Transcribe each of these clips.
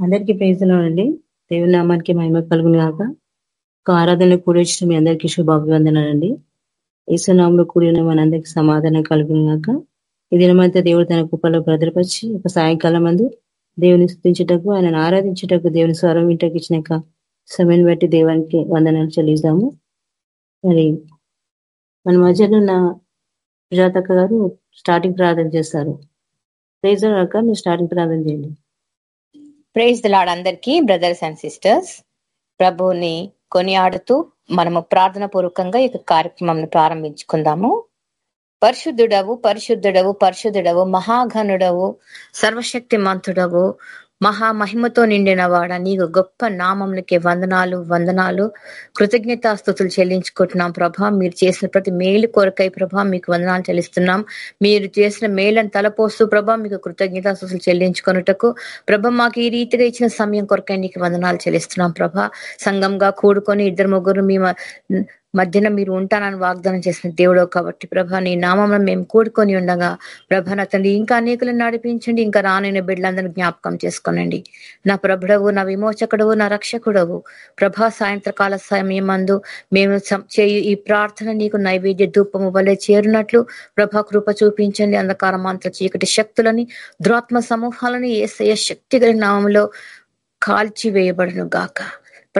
అందరికీ ప్రైజ్లో అండి. దేవుని నామానికి మహిమ కలుగుని కాక ఆరాధన కూడొచ్చిన మీ అందరికీ శుభాభివందనాలండి. ఈశ్వనామంలో కూడిన మనందరికీ సమాధానం కలుగుని కాక ఈ దినమంతా దేవుడు తన కుప్పలో భద్రపరిచి ఒక సాయంకాలం మందు దేవుని స్థుతించటకు ఆయన ఆరాధించుటకు దేవుని స్వరం ఇంటకు ఇచ్చినాక సమయం బట్టి దేవానికి వందనాలు చెల్లిద్దాము మరి మన మధ్యలో ఉన్న సుజాతక్క గారు స్టార్టింగ్ ప్రార్థన చేస్తారు. ప్రైజ్ మీరు స్టార్టింగ్ ప్రార్థన చేయండి. ప్రేజ్ లాడ్ అందరికీ బ్రదర్స్ అండ్ సిస్టర్స్ ప్రభుని కొనియాడుతూ మనము ప్రార్థన పూర్వకంగా ఈ కార్యక్రమం ప్రారంభించుకుందాము. పరిశుద్ధుడవు పరిశుద్ధుడవు పరిశుద్ధుడవు మహాఘనుడవు సర్వశక్తి మంతుడవు మహామహిమతో నిండిన వాడ. నీకు గొప్ప నామంలకే వందనాలు వందనాలు. కృతజ్ఞతాస్థుతులు చెల్లించుకుంటున్నాం ప్రభా. మీరు చేసిన ప్రతి మేలు కొరకై ప్రభా మీకు వందనాలు చెల్లిస్తున్నాం. మీరు చేసిన మేలను తలపోస్తూ ప్రభా మీకు కృతజ్ఞతాస్థుతులు చెల్లించుకున్నటకు ప్రభ మాకు ఈ రీతిగా ఇచ్చిన సమయం కొరకై నీకు వందనాలు చెల్లిస్తున్నాం ప్రభా. సంఘంగా కూడుకొని ఇద్దరు ముగ్గురు మీ మధ్యన మీరు ఉంటానని వాగ్దానం చేసిన దేవుడు కాబట్టి ప్రభ నీ నామం మేము కూడుకొని ఉండగా ప్రభ నా తండ్రి ఇంకా అనేకులను నడిపించండి ఇంకా రానైన బిడ్డలందరినీ జ్ఞాపకం చేసుకోనండి. నా ప్రభుడవు నా విమోచకుడవు నా రక్షకుడవు. ప్రభా సాయంత్రకాల సమయం మందు మేము చేయు ఈ ప్రార్థన నీకు నైవేద్య ధూపము వలె చేరినట్లు ప్రభా కృప చూపించండి. అంధకార మంత్ర చీకటి శక్తులని దురాత్మ సమూహాలని ఏసయ శక్తి నామంలో కాల్చి వేయబడును గాక.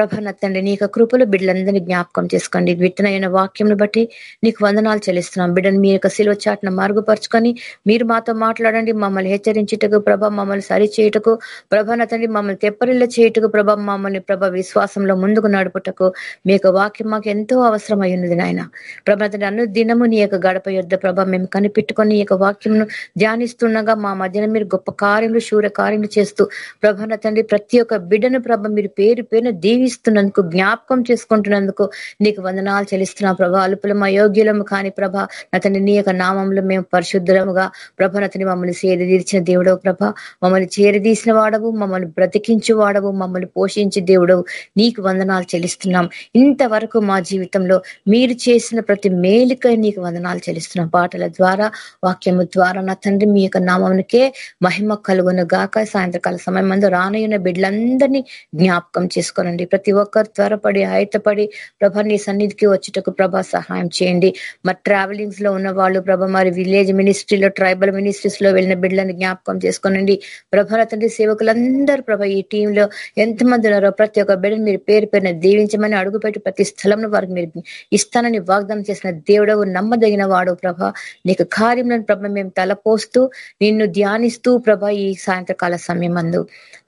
ప్రభ తండ్రి నీ కృపలు బిడ్డలందరినీ జ్ఞాపకం చేసుకోండి. విత్తనైన వాక్యంను బట్టి నీకు వందనాలు చెల్లిస్తున్నాం. బిడ్డను మీ యొక్క శిలువ చాటును మరుగుపరుచుకొని మీరు మాతో మాట్లాడండి. మమ్మల్ని హెచ్చరించుటకు ప్రభ మమ్మల్ని సరిచేయుటకు ప్రభ తండ్రి మమ్మల్ని తెప్పరిల్ల చేయుటకు ప్రభ మమ్మల్ని ప్రభ విశ్వాసంలో ముందుకు నడుపుటకు మీ యొక్క వాక్యం మాకు ఎంతో అవసరం అయినది నాయన. ప్రభ తండ్రి అను దినము నీ యొక్క గడప యుద్ధ ప్రభ మేము కనిపెట్టుకొని ఈ యొక్క వాక్యంను ధ్యానిస్తుండగా మా మధ్యన మీరు గొప్ప కార్యములు శూర కార్యములు చేస్తూ ప్రభ తండ్రి ప్రతి ఒక్క బిడ్డను ప్రభ మీరు పేరు పేరున దీవి దీవిస్తున్నందుకు జ్ఞాపకం చేసుకుంటున్నందుకు నీకు వందనాలు చెల్లిస్తున్నా ప్రభా. అలుపులం అయోగ్యులము కాని ప్రభ అతని నీ యొక్క నామంలో మేము పరిశుద్ధులముగా ప్రభ నతని మమ్మల్ని చేరదీర్చిన దేవుడవు ప్రభ. మమ్మల్ని చేరదీసిన వాడవు మమ్మల్ని బ్రతికించు వాడవు మమ్మల్ని పోషించి దేవుడవు. నీకు వందనాలు చెల్లిస్తున్నాం. ఇంతవరకు మా జీవితంలో మీరు చేసిన ప్రతి మేలుకై నీకు వందనాలు చెల్లిస్తున్నాం. పాటల ద్వారా వాక్యము ద్వారా నా తండ్రి మీ యొక్క నామంకే మహిమ కలుగును గాక. సాయంత్రకాల సమయం మందు రానయ్యున్న బిడ్డలందరినీ జ్ఞాపకం చేసుకోనండి ప్రతి ఒక్కరు త్వరపడి ఆయతపడి ప్రభ నీ సన్నిధికి వచ్చేటకు ప్రభ సహాయం చేయండి. మరి ట్రావెలింగ్స్లో ఉన్న వాళ్ళు ప్రభ మరి విలేజ్ మినిస్ట్రీలో ట్రైబల్ మినిస్ట్రీస్లో వెళ్ళిన బిడ్డలను జ్ఞాపకం చేసుకోనండి. ప్రభల తండ్రి సేవకులందరూ ప్రభ ఈ టీంలో ఎంతమంది ఉన్నారో ప్రతి ఒక్క బిడ్డను మీరు పేరు పేరున దీవించమని అడుగుపెట్టి ప్రతి స్థలంలో వారికి మీరు ఇస్తానని వాగ్దానం చేసిన దేవుడవు నమ్మదగిన వాడు ప్రభ. నీకు కార్యములను ప్రభ మేము తలపోస్తూ నిన్ను ధ్యానిస్తూ ప్రభ ఈ సాయంత్రకాల సమయం అందు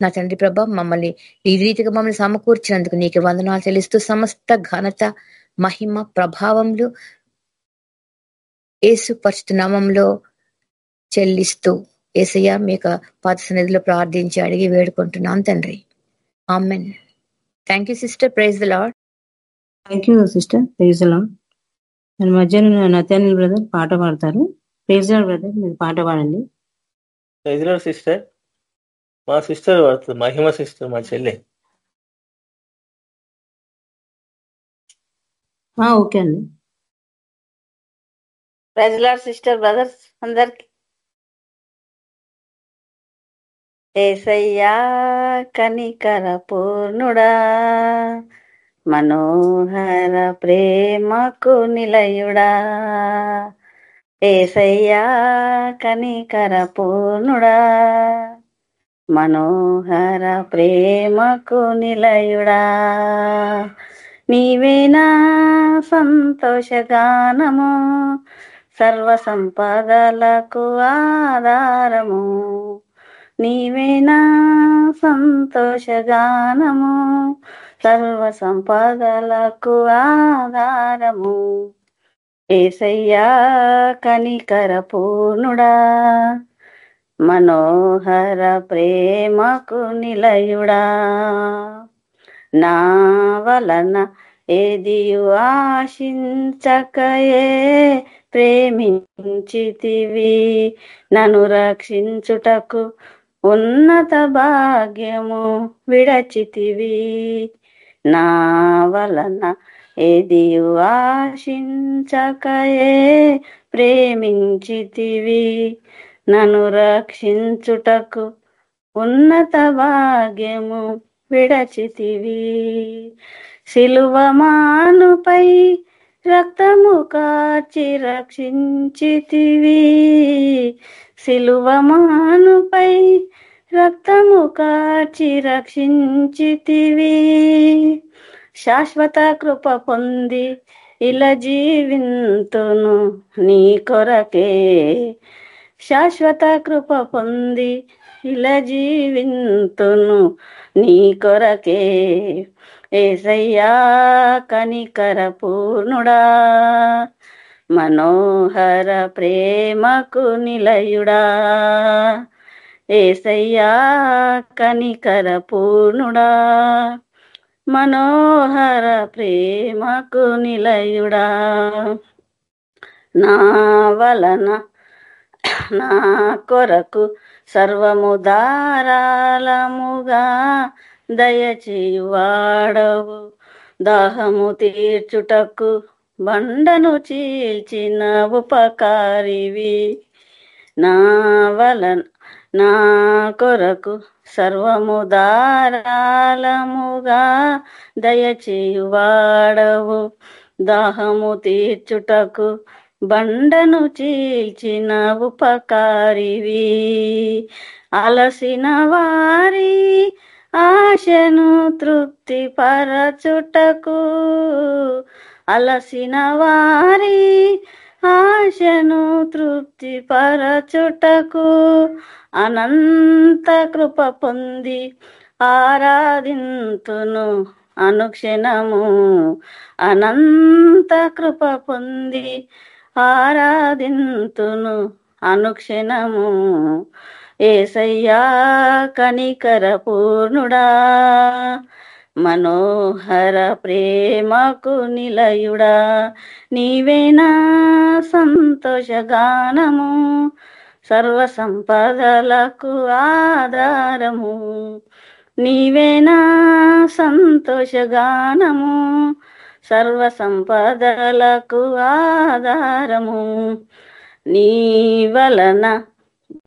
నా తండ్రి ప్రభ మమ్మల్ని ఈ రీతిగా మమ్మల్ని సమకూర్చిన ఇచ్చినందుకు నీకు వందనాలు చెల్లిస్తూ సమస్త ఘనత మహిమ ప్రభావంలో ఏసు పరిస్థితి చెల్లిస్తూ ఏసయ్య మీకు పాత సన్నిధిలో ప్రార్థించి అడిగి వేడుకుంటున్నాను తండ్రి. Amen. Thank you sister praise the Lord thank you sister praise Lord నేను మధ్యాహ్నం నత్యాని బ్రదర్ పాట పాడతారు ప్రైజ్ లాడ్ బ్రదర్ మీరు పాట పాడండి. ప్రైజ్ లాడ్ సిస్టర్ మా సిస్టర్ పడుతుంది మహిమ సిస్టర్ మా చెల్లె. ఓకే అండి. ప్రజలార్ సిస్టర్ బ్రదర్స్ అందరికి. ఏసయ్యా కనికర పూర్ణుడా మనోహర ప్రేమకు నిలయుడా. ఏసయ్యా కనికర పూర్ణుడా మనోహర ప్రేమకు నిలయుడా. నీవేనా సంతోషగానము సర్వ సంపదలకు ఆధారము నీవేనా సంతోషగానము సర్వ సంపదలకు ఆధారము. ఏసయ్యా కనికర పూర్ణుడా మనోహర ప్రేమకు నిలయుడా. నా వలన ఏదియు ఆశించకయే ప్రేమించితివి. నన్ను రక్షించుటకు ఉన్నత భాగ్యము విడచితివి. నా వలన ఏదియు ఆశించకయే ప్రేమించితివి. నన్ను రక్షించుటకు ఉన్నత భాగ్యము విడచితివి. సిలువమానుపై రక్తము కాచి రక్షించితివి. సిలువమానుపై రక్తము కాచి రక్షించితివి. శాశ్వత కృప పొంది ఇలా జీవింతును నీ కొరకే. శాశ్వత కృప పొంది ఇలా జీవింతును నీ కొరకే. ఏసయ్యా కనికర పూర్ణుడా మనోహర ప్రేమకు నిలయుడా. ఏసయ్యా కనికర పూర్ణుడా మనోహర ప్రేమకు నిలయుడా. నా వలన నా కొరకు సర్వము దారాలముగా దయచేయువాడవు. దాహము తీర్చుటకు బండను చీల్చిన ఉపకారివి. నా వలన నా కొరకు సర్వము దారాలముగా దయచేయువాడవు. దాహము తీర్చుటకు బండను చీల్చిన ఉపకారివి అలసిన వారి ఆశను తృప్తి పరచుటకు అలసిన వారి ఆశను తృప్తి పరచుటకు అనంత కృప పొంది ఆరాధింతును అనుక్షణము. అనంత కృప పొంది ఆరాధింతును అనుక్షణము. ఏసయ్యా కనికర పూర్ణుడా మనోహర ప్రేమకు నిలయుడా. నీవేనా సంతోషగానము సర్వ సంపదలకు ఆధారము. నీవేనా సంతోషగానము సర్వ సంపదలకు ఆధారము. నీ వలన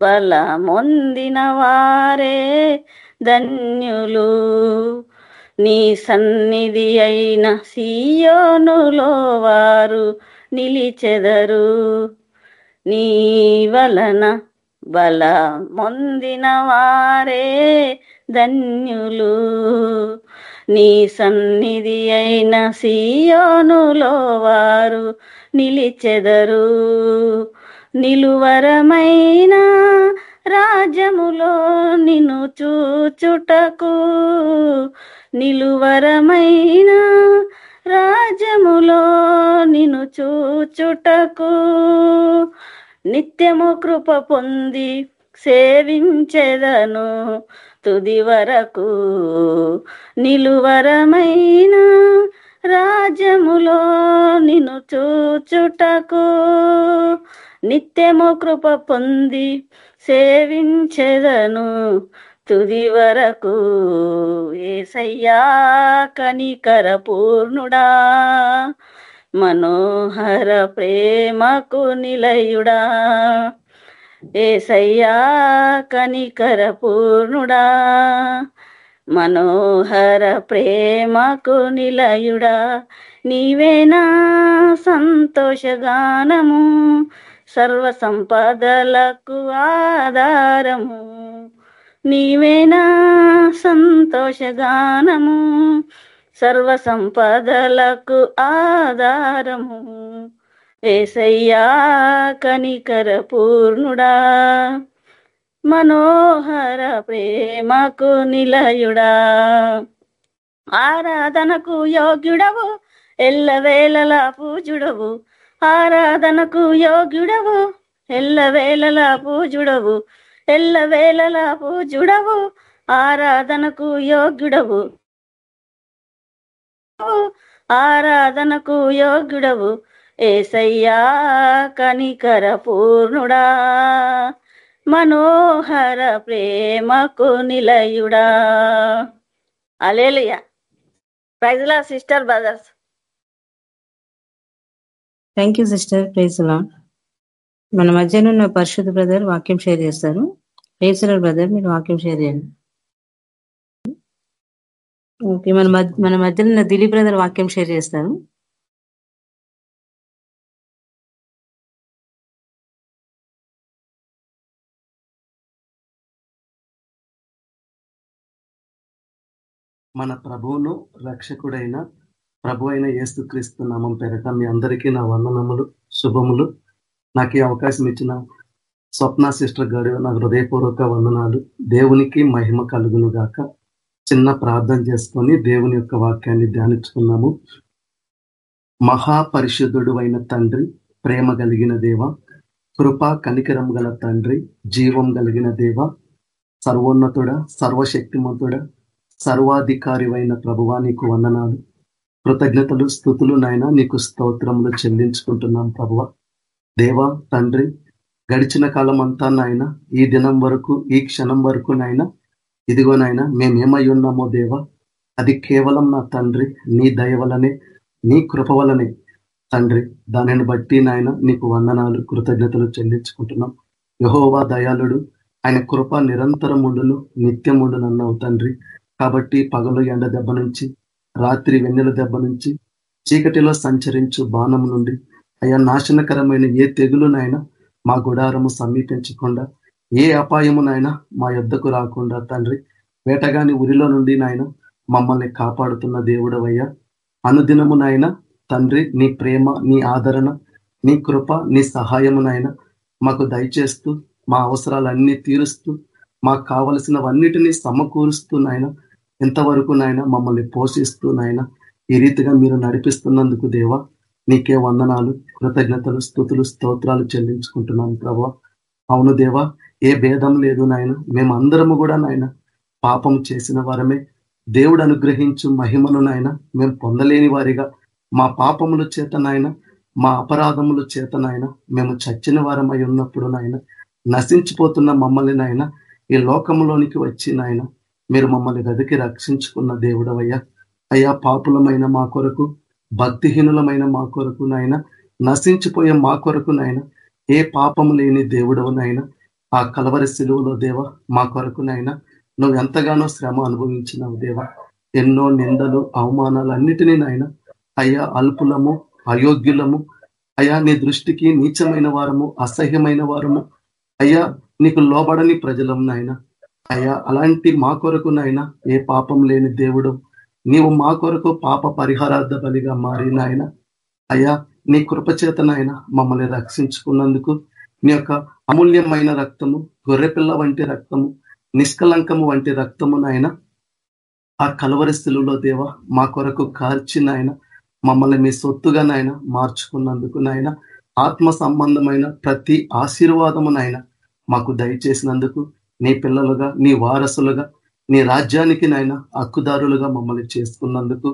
బలమొందిన వారే ధన్యులు. నీ సన్నిధి అయిన సీయోనులో వారు నిలిచెదరు. నీ వలన బలమొందిన వారే ధన్యులు. నీ సన్నిధి అయిన సీయోనులో వారు నిలిచెదరు. నిలువరమైన రాజ్యములో నిన్ను చూచుటకు. నిలువరమైన రాజ్యములో నిన్ను చూచుటకు. నిత్యము కృప పొంది సేవించెదను తుది వరకు. నిలువరమైన రాజ్యములో నిన్ను చూచుటకు నిత్యము కృప పొంది సేవించెదను తుది వరకు. ఏసయ్యా కనికర పూర్ణుడా మనోహర ప్రేమకు నిలయుడా. ఏసయ్యా కనికర పూర్ణుడా. మనోహర ప్రేమకు నిలయుడా. నీవేనా సంతోషగానము సర్వ సంపదలకు ఆధారము. నీవేనా సంతోషగానము సర్వ సంపదలకు ఆధారము. ఏసయ్యా కనికర పూర్ణుడా మనోహర ప్రేమకు నిలయుడా. ఆరాధనకు యోగ్యుడవు ఎల్లవేళలా పూజుడవు ఆరాధనకు యోగ్యుడవు ఎల్లవేళలా పూజుడవు ఎల్లవేళలా పూజుడవు ఆరాధనకు యోగ్యుడవు. ఆరాధనకు యోగ్యుడవు ఏసయ్యా కనికర పూర్ణుడా. మనోహర ప్రేమకు నిలయుడా. Hallelujah praise Lord sister brothers thank you sister praise మన మధ్యనున్న పరిశుద్ధ బ్రదర్ వాక్యం షేర్ చేస్తారు. పేసరారు బ్రదర్ మీరు వాక్యం షేర్ చేయండి. ఓకే మన మధ్య మన మధ్యలో దిలీప్ బ్రదర్ వాక్యం షేర్ చేస్తారు. మన ప్రభువును రక్షకుడైన ప్రభు అయిన యేసుక్రీస్తు నామం పేరట మీ అందరికీ నా వందనములు శుభములు. నాకు ఈ అవకాశం ఇచ్చిన స్వప్న సిస్టర్ గారు నా హృదయపూర్వక వందనాలు. దేవునికి మహిమ కలుగును గాక. చిన్న ప్రార్థన చేసుకొని దేవుని యొక్క వాక్యాన్ని ధ్యానించుకున్నాము. మహాపరిశుద్ధుడు అయిన తండ్రి ప్రేమ కలిగిన దేవ కృప కనికరం గల తండ్రి జీవం కలిగిన దేవ సర్వోన్నతుడ సర్వశక్తిమంతుడ సర్వాధికారి అయిన ప్రభువా నీకు వందనాలు. కృతజ్ఞతలు స్థుతులు నాయన నీకు స్తోత్రములు చెల్లించుకుంటున్నాం ప్రభువ. దేవా తండ్రి గడిచిన కాలం అంతా నాయన ఈ దినం వరకు ఈ క్షణం వరకు నాయన ఇదిగో నాయన మేమేమై ఉన్నామో దేవ? అది కేవలం నా తండ్రి నీ దయ వలనే నీ కృప వలనే. తండ్రి దానిని బట్టి నాయన నీకు వందనాలు కృతజ్ఞతలు చెల్లించుకుంటున్నాం. యహోవా దయాళుడు ఆయన కృప నిరంతరం ఉండును నిత్యం ఉండునన్నావు తండ్రి. కాబట్టి పగలు ఎండ దెబ్బ నుంచి రాత్రి వెన్నెల దెబ్బ నుంచి చీకటిలో సంచరించు బాణం నుండి అయా నాశనకరమైన ఏ తెగులునైనా మా గుడారము సమీపించకుండా ఏ అపాయము నాయన మా యొద్దకు రాకుండా తండ్రి వేటగాని ఉరిలో నుండి నాయన మమ్మల్ని కాపాడుతున్న దేవుడవయ్యా. అనుదినమునైనా తండ్రి నీ ప్రేమ నీ ఆదరణ నీ కృప నీ సహాయము నాయన మాకు దయచేస్తూ మా అవసరాలన్నీ తీరుస్తూ మాకు కావలసినవన్నిటినీ సమకూరుస్తూ నాయన ఎంతవరకు నాయన మమ్మల్ని పోషిస్తూ నాయన ఈ రీతిగా మీరు నడిపిస్తున్నందుకు దేవా నీకే వందనాలు కృతజ్ఞతలు స్థుతులు స్తోత్రాలు చెల్లించుకుంటున్నాం ప్రభా. అవును దేవా ఏ భేదం లేదు నాయన. మేమందరము కూడా నాయన పాపం చేసిన వారమే. దేవుడు అనుగ్రహించు మహిమను నాయన మేము పొందలేని వారిగా. మా పాపముల చేత నాయన మా అపరాధముల చేత నాయన మేము చచ్చిన వారమై ఉన్నప్పుడు నాయన నశించిపోతున్న మమ్మల్ని నాయన ఈ లోకంలోనికి వచ్చి నాయన మీరు మమ్మల్ని వెతికి రక్షించుకున్న దేవుడవయ్యా. అయ్యా పాపులమైన మా కొరకు భక్తిహీనులమైన మా కొరకు నాయన నశించిపోయే మా కొరకు నాయన ఏ పాపము లేని దేవుడవనైనా ఆ కలవరి శిలువలో దేవ మా కొరకు నువ్వు ఎంతగానో శ్రమ అనుభవించినావు దేవ. ఎన్నో నిందలు అవమానాలు అన్నిటినీ నాయన అయ్యా అల్పులము అయోగ్యులము అయ్యా నీ దృష్టికి నీచమైన వారము అసహ్యమైన వారము అయ్యా నీకు లోబడని ప్రజలం నాయన. అయ్యా అలాంటి మా కొరకు నాయన ఏ పాపం లేని దేవుడు నీవు మా కొరకు పాప పరిహారార్థ బలిగా మారి నాయన. అయ్యా నీ కృపచేతనైనా నాయన మమ్మల్ని రక్షించుకున్నందుకు నీ యొక్క అమూల్యమైన రక్తము గొర్రెపిల్ల వంటి రక్తము నిష్కలంకము వంటి రక్తము నాయన ఆ కలవరి దేవ మా కొరకు కార్చి నాయన మమ్మల్ని మీ సొత్తుగా నాయన మార్చుకున్నందుకు నాయన ఆత్మ సంబంధమైన ప్రతి ఆశీర్వాదము నాయన మాకు దయచేసినందుకు నీ పిల్లలుగా నీ వారసులుగా నీ రాజ్యానికి నాయన హక్కుదారులుగా మమ్మల్ని చేసుకున్నందుకు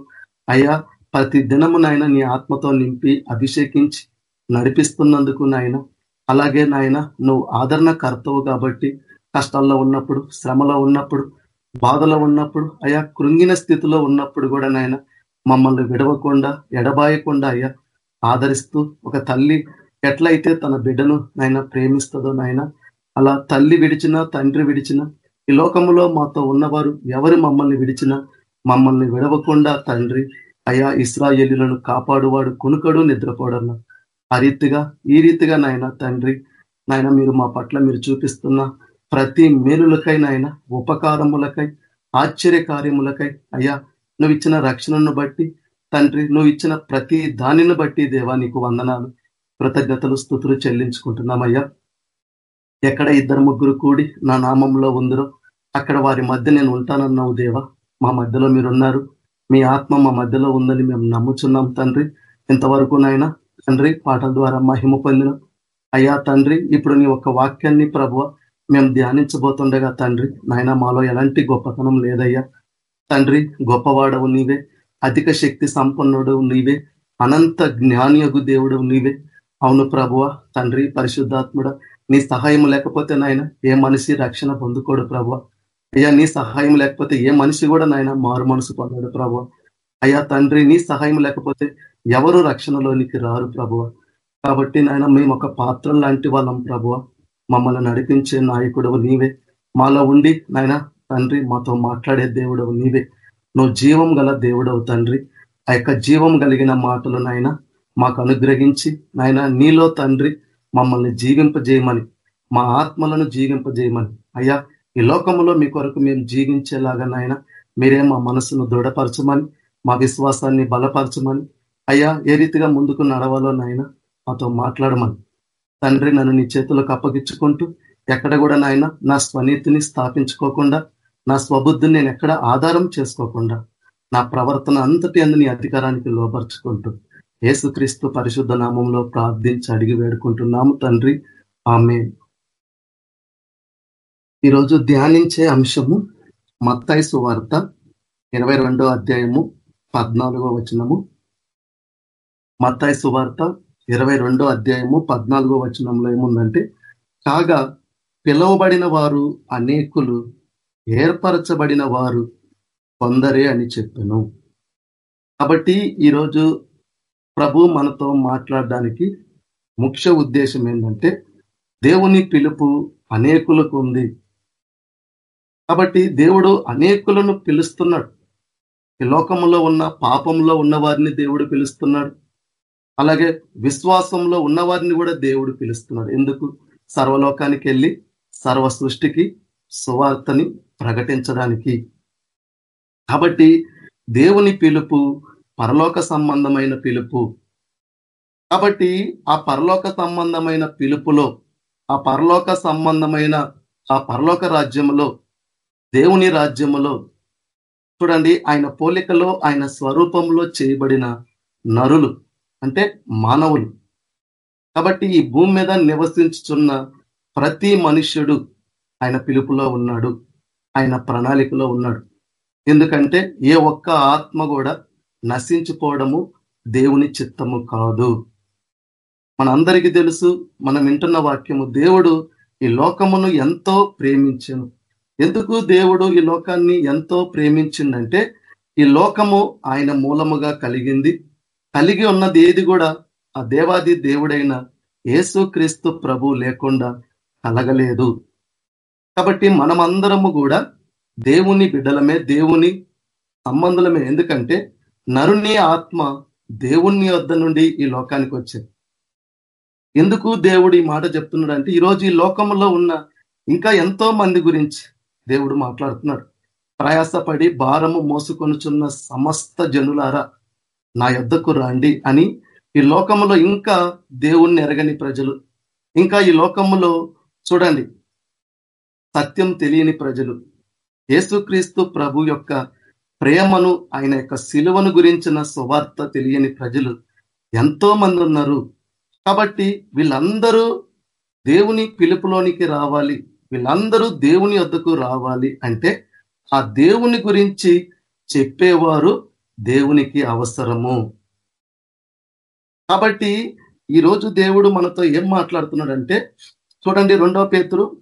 అయ్యా ప్రతి దినము నాయన నీ ఆత్మతో నింపి అభిషేకించి నడిపిస్తున్నందుకు నాయన అలాగే నాయన నువ్వు ఆదరణ కర్తవు కాబట్టి కష్టాల్లో ఉన్నప్పుడు శ్రమలో ఉన్నప్పుడు బాధలో ఉన్నప్పుడు అయా కృంగిన స్థితిలో ఉన్నప్పుడు కూడా నాయన మమ్మల్ని విడవకుండా ఎడబాయకుండా అయ్యా ఆదరిస్తూ ఒక తల్లి ఎట్లయితే తన బిడ్డను నాయన ప్రేమిస్తుందో నాయన అలా తల్లి విడిచిన తండ్రి విడిచిన ఈ లోకములో మాతో ఉన్నవారు ఎవరు మమ్మల్ని విడిచినా మమ్మల్ని విడవకుండా తండ్రి అయా ఇస్రాయేలీలను కాపాడువాడు కొనుకడు నిద్రపోడన్నా ఆ రీతిగా ఈ రీతిగా నాయన తండ్రి నాయన మీరు మా పట్ల మీరు చూపిస్తున్న ప్రతి మేలులకై నాయన ఉపకారములకై ఆశ్చర్య కార్యములకై అయ్యా నువ్వు ఇచ్చిన రక్షణను బట్టి తండ్రి నువ్వు ఇచ్చిన ప్రతి దానిని బట్టి దేవా నీకు వందనాలు కృతజ్ఞతలు స్థుతులు చెల్లించుకుంటున్నామయ్యా ఎక్కడ ఇద్దరు ముగ్గురు కూడి నా నామంలో ఉందరో అక్కడ వారి మధ్య నేను ఉంటానన్నావు దేవా. మా మధ్యలో మీరున్నారు మీ ఆత్మ మా మధ్యలో ఉందని మేము నమ్ముచున్నాం తండ్రి. ఇంతవరకు నాయన తండ్రి పాటల ద్వారా మహిమ పొందిన అయ్యా తండ్రి ఇప్పుడు నీ ఒక వాక్యాన్ని ప్రభువ మేము ధ్యానించబోతుండగా తండ్రి నాయన మాలో ఎలాంటి గొప్పతనం లేదయ్యా. తండ్రి గొప్పవాడవు నీవే అధిక శక్తి సంపన్నుడు నీవే అనంత జ్ఞానియగు దేవుడు నీవే. అవును ప్రభువ తండ్రి పరిశుద్ధాత్ముడ నీ సహాయం లేకపోతే నాయన ఏ మనిషి రక్షణ పొందుకోడు ప్రభు. అయ్యా నీ సహాయం లేకపోతే ఏ మనిషి కూడా నాయన మారు మనసు పొందాడు ప్రభు. అయ్యా తండ్రి నీ సహాయం లేకపోతే ఎవరు రక్షణలోనికి రారు ప్రభువ? కాబట్టి నాయన మేము ఒక పాత్ర లాంటి వాళ్ళం ప్రభువ. మమ్మల్ని నడిపించే నాయకుడు నీవే. మాలో ఉండి నాయన తండ్రి మాతో మాట్లాడే దేవుడవు నీవే. నువ్వు జీవం గల దేవుడవు తండ్రి. ఆ యొక్క జీవం కలిగిన మాటలు నాయన మాకు అనుగ్రహించి నాయన నీలో తండ్రి మమ్మల్ని జీవింపజేయమని మా ఆత్మలను జీవింపజేయమని. అయ్యా ఈ లోకంలో మీ కొరకు మేము జీవించేలాగా నాయన మీరే మా మనసును దృఢపరచమని మా విశ్వాసాన్ని బలపరచమని అయ్యా ఏ రీతిగా ముందుకు నడవాలో నాయన? మాతో మాట్లాడమని. తండ్రి నన్ను నీ చేతులకు అప్పగించుకుంటూ ఎక్కడ కూడా నాయన నా స్వనీతిని స్థాపించుకోకుండా నా స్వబుద్ధిని నేను ఎక్కడ ఆధారం చేసుకోకుండా నా ప్రవర్తన అంతటి అందు నీ అధికారానికి లోపరుచుకుంటూ ఏసుక్రీస్తు పరిశుద్ధ నామంలో ప్రార్థించి అడిగి వేడుకుంటున్నాము తండ్రి. ఆమె ఈరోజు ధ్యానించే అంశము మత్తాయి సువార్త ఇరవై అధ్యాయము పద్నాలుగో వచనము. మత్తాయి సువార్త ఇరవై రెండో అధ్యాయము పద్నాలుగో వచనంలో ఏముందంటే కాగా పిలువబడిన వారు అనేకులు ఏర్పరచబడిన వారు కొందరే అని చెప్పాను. కాబట్టి ఈరోజు ప్రభు మనతో మాట్లాడడానికి ముఖ్య ఉద్దేశం ఏంటంటే దేవుని పిలుపు అనేకులకు ఉంది. కాబట్టి దేవుడు అనేకులను పిలుస్తున్నాడు. ఈ లోకంలో ఉన్న పాపంలో ఉన్న వారిని దేవుడు పిలుస్తున్నాడు. అలాగే విశ్వాసంలో ఉన్నవారిని కూడా దేవుడు పిలుస్తున్నాడు. ఎందుకు? సర్వలోకానికి వెళ్ళి సర్వ సృష్టికి సువార్తని ప్రకటించడానికి. కాబట్టి దేవుని పిలుపు పరలోక సంబంధమైన పిలుపు. కాబట్టి ఆ పరలోక సంబంధమైన పిలుపులో ఆ పరలోక సంబంధమైన ఆ పరలోక రాజ్యములో దేవుని రాజ్యములో చూడండి ఆయన పోలికలో ఆయన స్వరూపంలో చేయబడిన నరులు. అంటే మానవులు. కాబట్టి ఈ భూమి మీద నివసించుచున్న ప్రతి మనుష్యుడు ఆయన పిలుపులో ఉన్నాడు. ఆయన ప్రణాళికలో ఉన్నాడు. ఎందుకంటే ఏ ఒక్క ఆత్మ కూడా నశించుకోవడము దేవుని చిత్తము కాదు. మనందరికీ తెలుసు మనం వింటున్న వాక్యము దేవుడు ఈ లోకమును ఎంతో ప్రేమించను. ఎందుకు దేవుడు ఈ లోకాన్ని ఎంతో ప్రేమించిందంటే ఈ లోకము ఆయన మూలముగా కలిగింది. కలిగి ఉన్నది ఏది కూడా ఆ దేవాది దేవుడైన యేసుక్రీస్తు ప్రభు లేకుండా కలగలేదు. కాబట్టి మనమందరము కూడా దేవుని బిడ్డలమే దేవుని సంబంధులమే. ఎందుకంటే నరుని ఆత్మ దేవుని వద్ద నుండి ఈ లోకానికి వచ్చింది. ఎందుకు దేవుడు ఈ మాట చెప్తున్నాడు అంటే ఈరోజు ఈ లోకంలో ఉన్న ఇంకా ఎంతో మంది గురించి దేవుడు మాట్లాడుతున్నాడు. ప్రయాసపడి భారము మోసుకొనుచున్న సమస్త జనులారా నా యొద్దకు రండి అని ఈ లోకములో ఇంకా దేవుణ్ణి ఎరగని ప్రజలు. ఇంకా ఈ లోకములో చూడండి సత్యం తెలియని ప్రజలు. యేసుక్రీస్తు ప్రభు యొక్క ప్రేమను ఆయన యొక్క శిలువను గురించిన సువార్త తెలియని ప్రజలు ఎంతో మంది ఉన్నారు. కాబట్టి వీళ్ళందరూ దేవుని పిలుపులోనికి రావాలి వీళ్ళందరూ దేవుని వద్దకు రావాలి అంటే ఆ దేవుని గురించి చెప్పేవారు దేవునికి అవసరము. కాబట్టి ఈరోజు దేవుడు మనతో ఏం మాట్లాడుతున్నాడంటే చూడండి రెండో పేతురు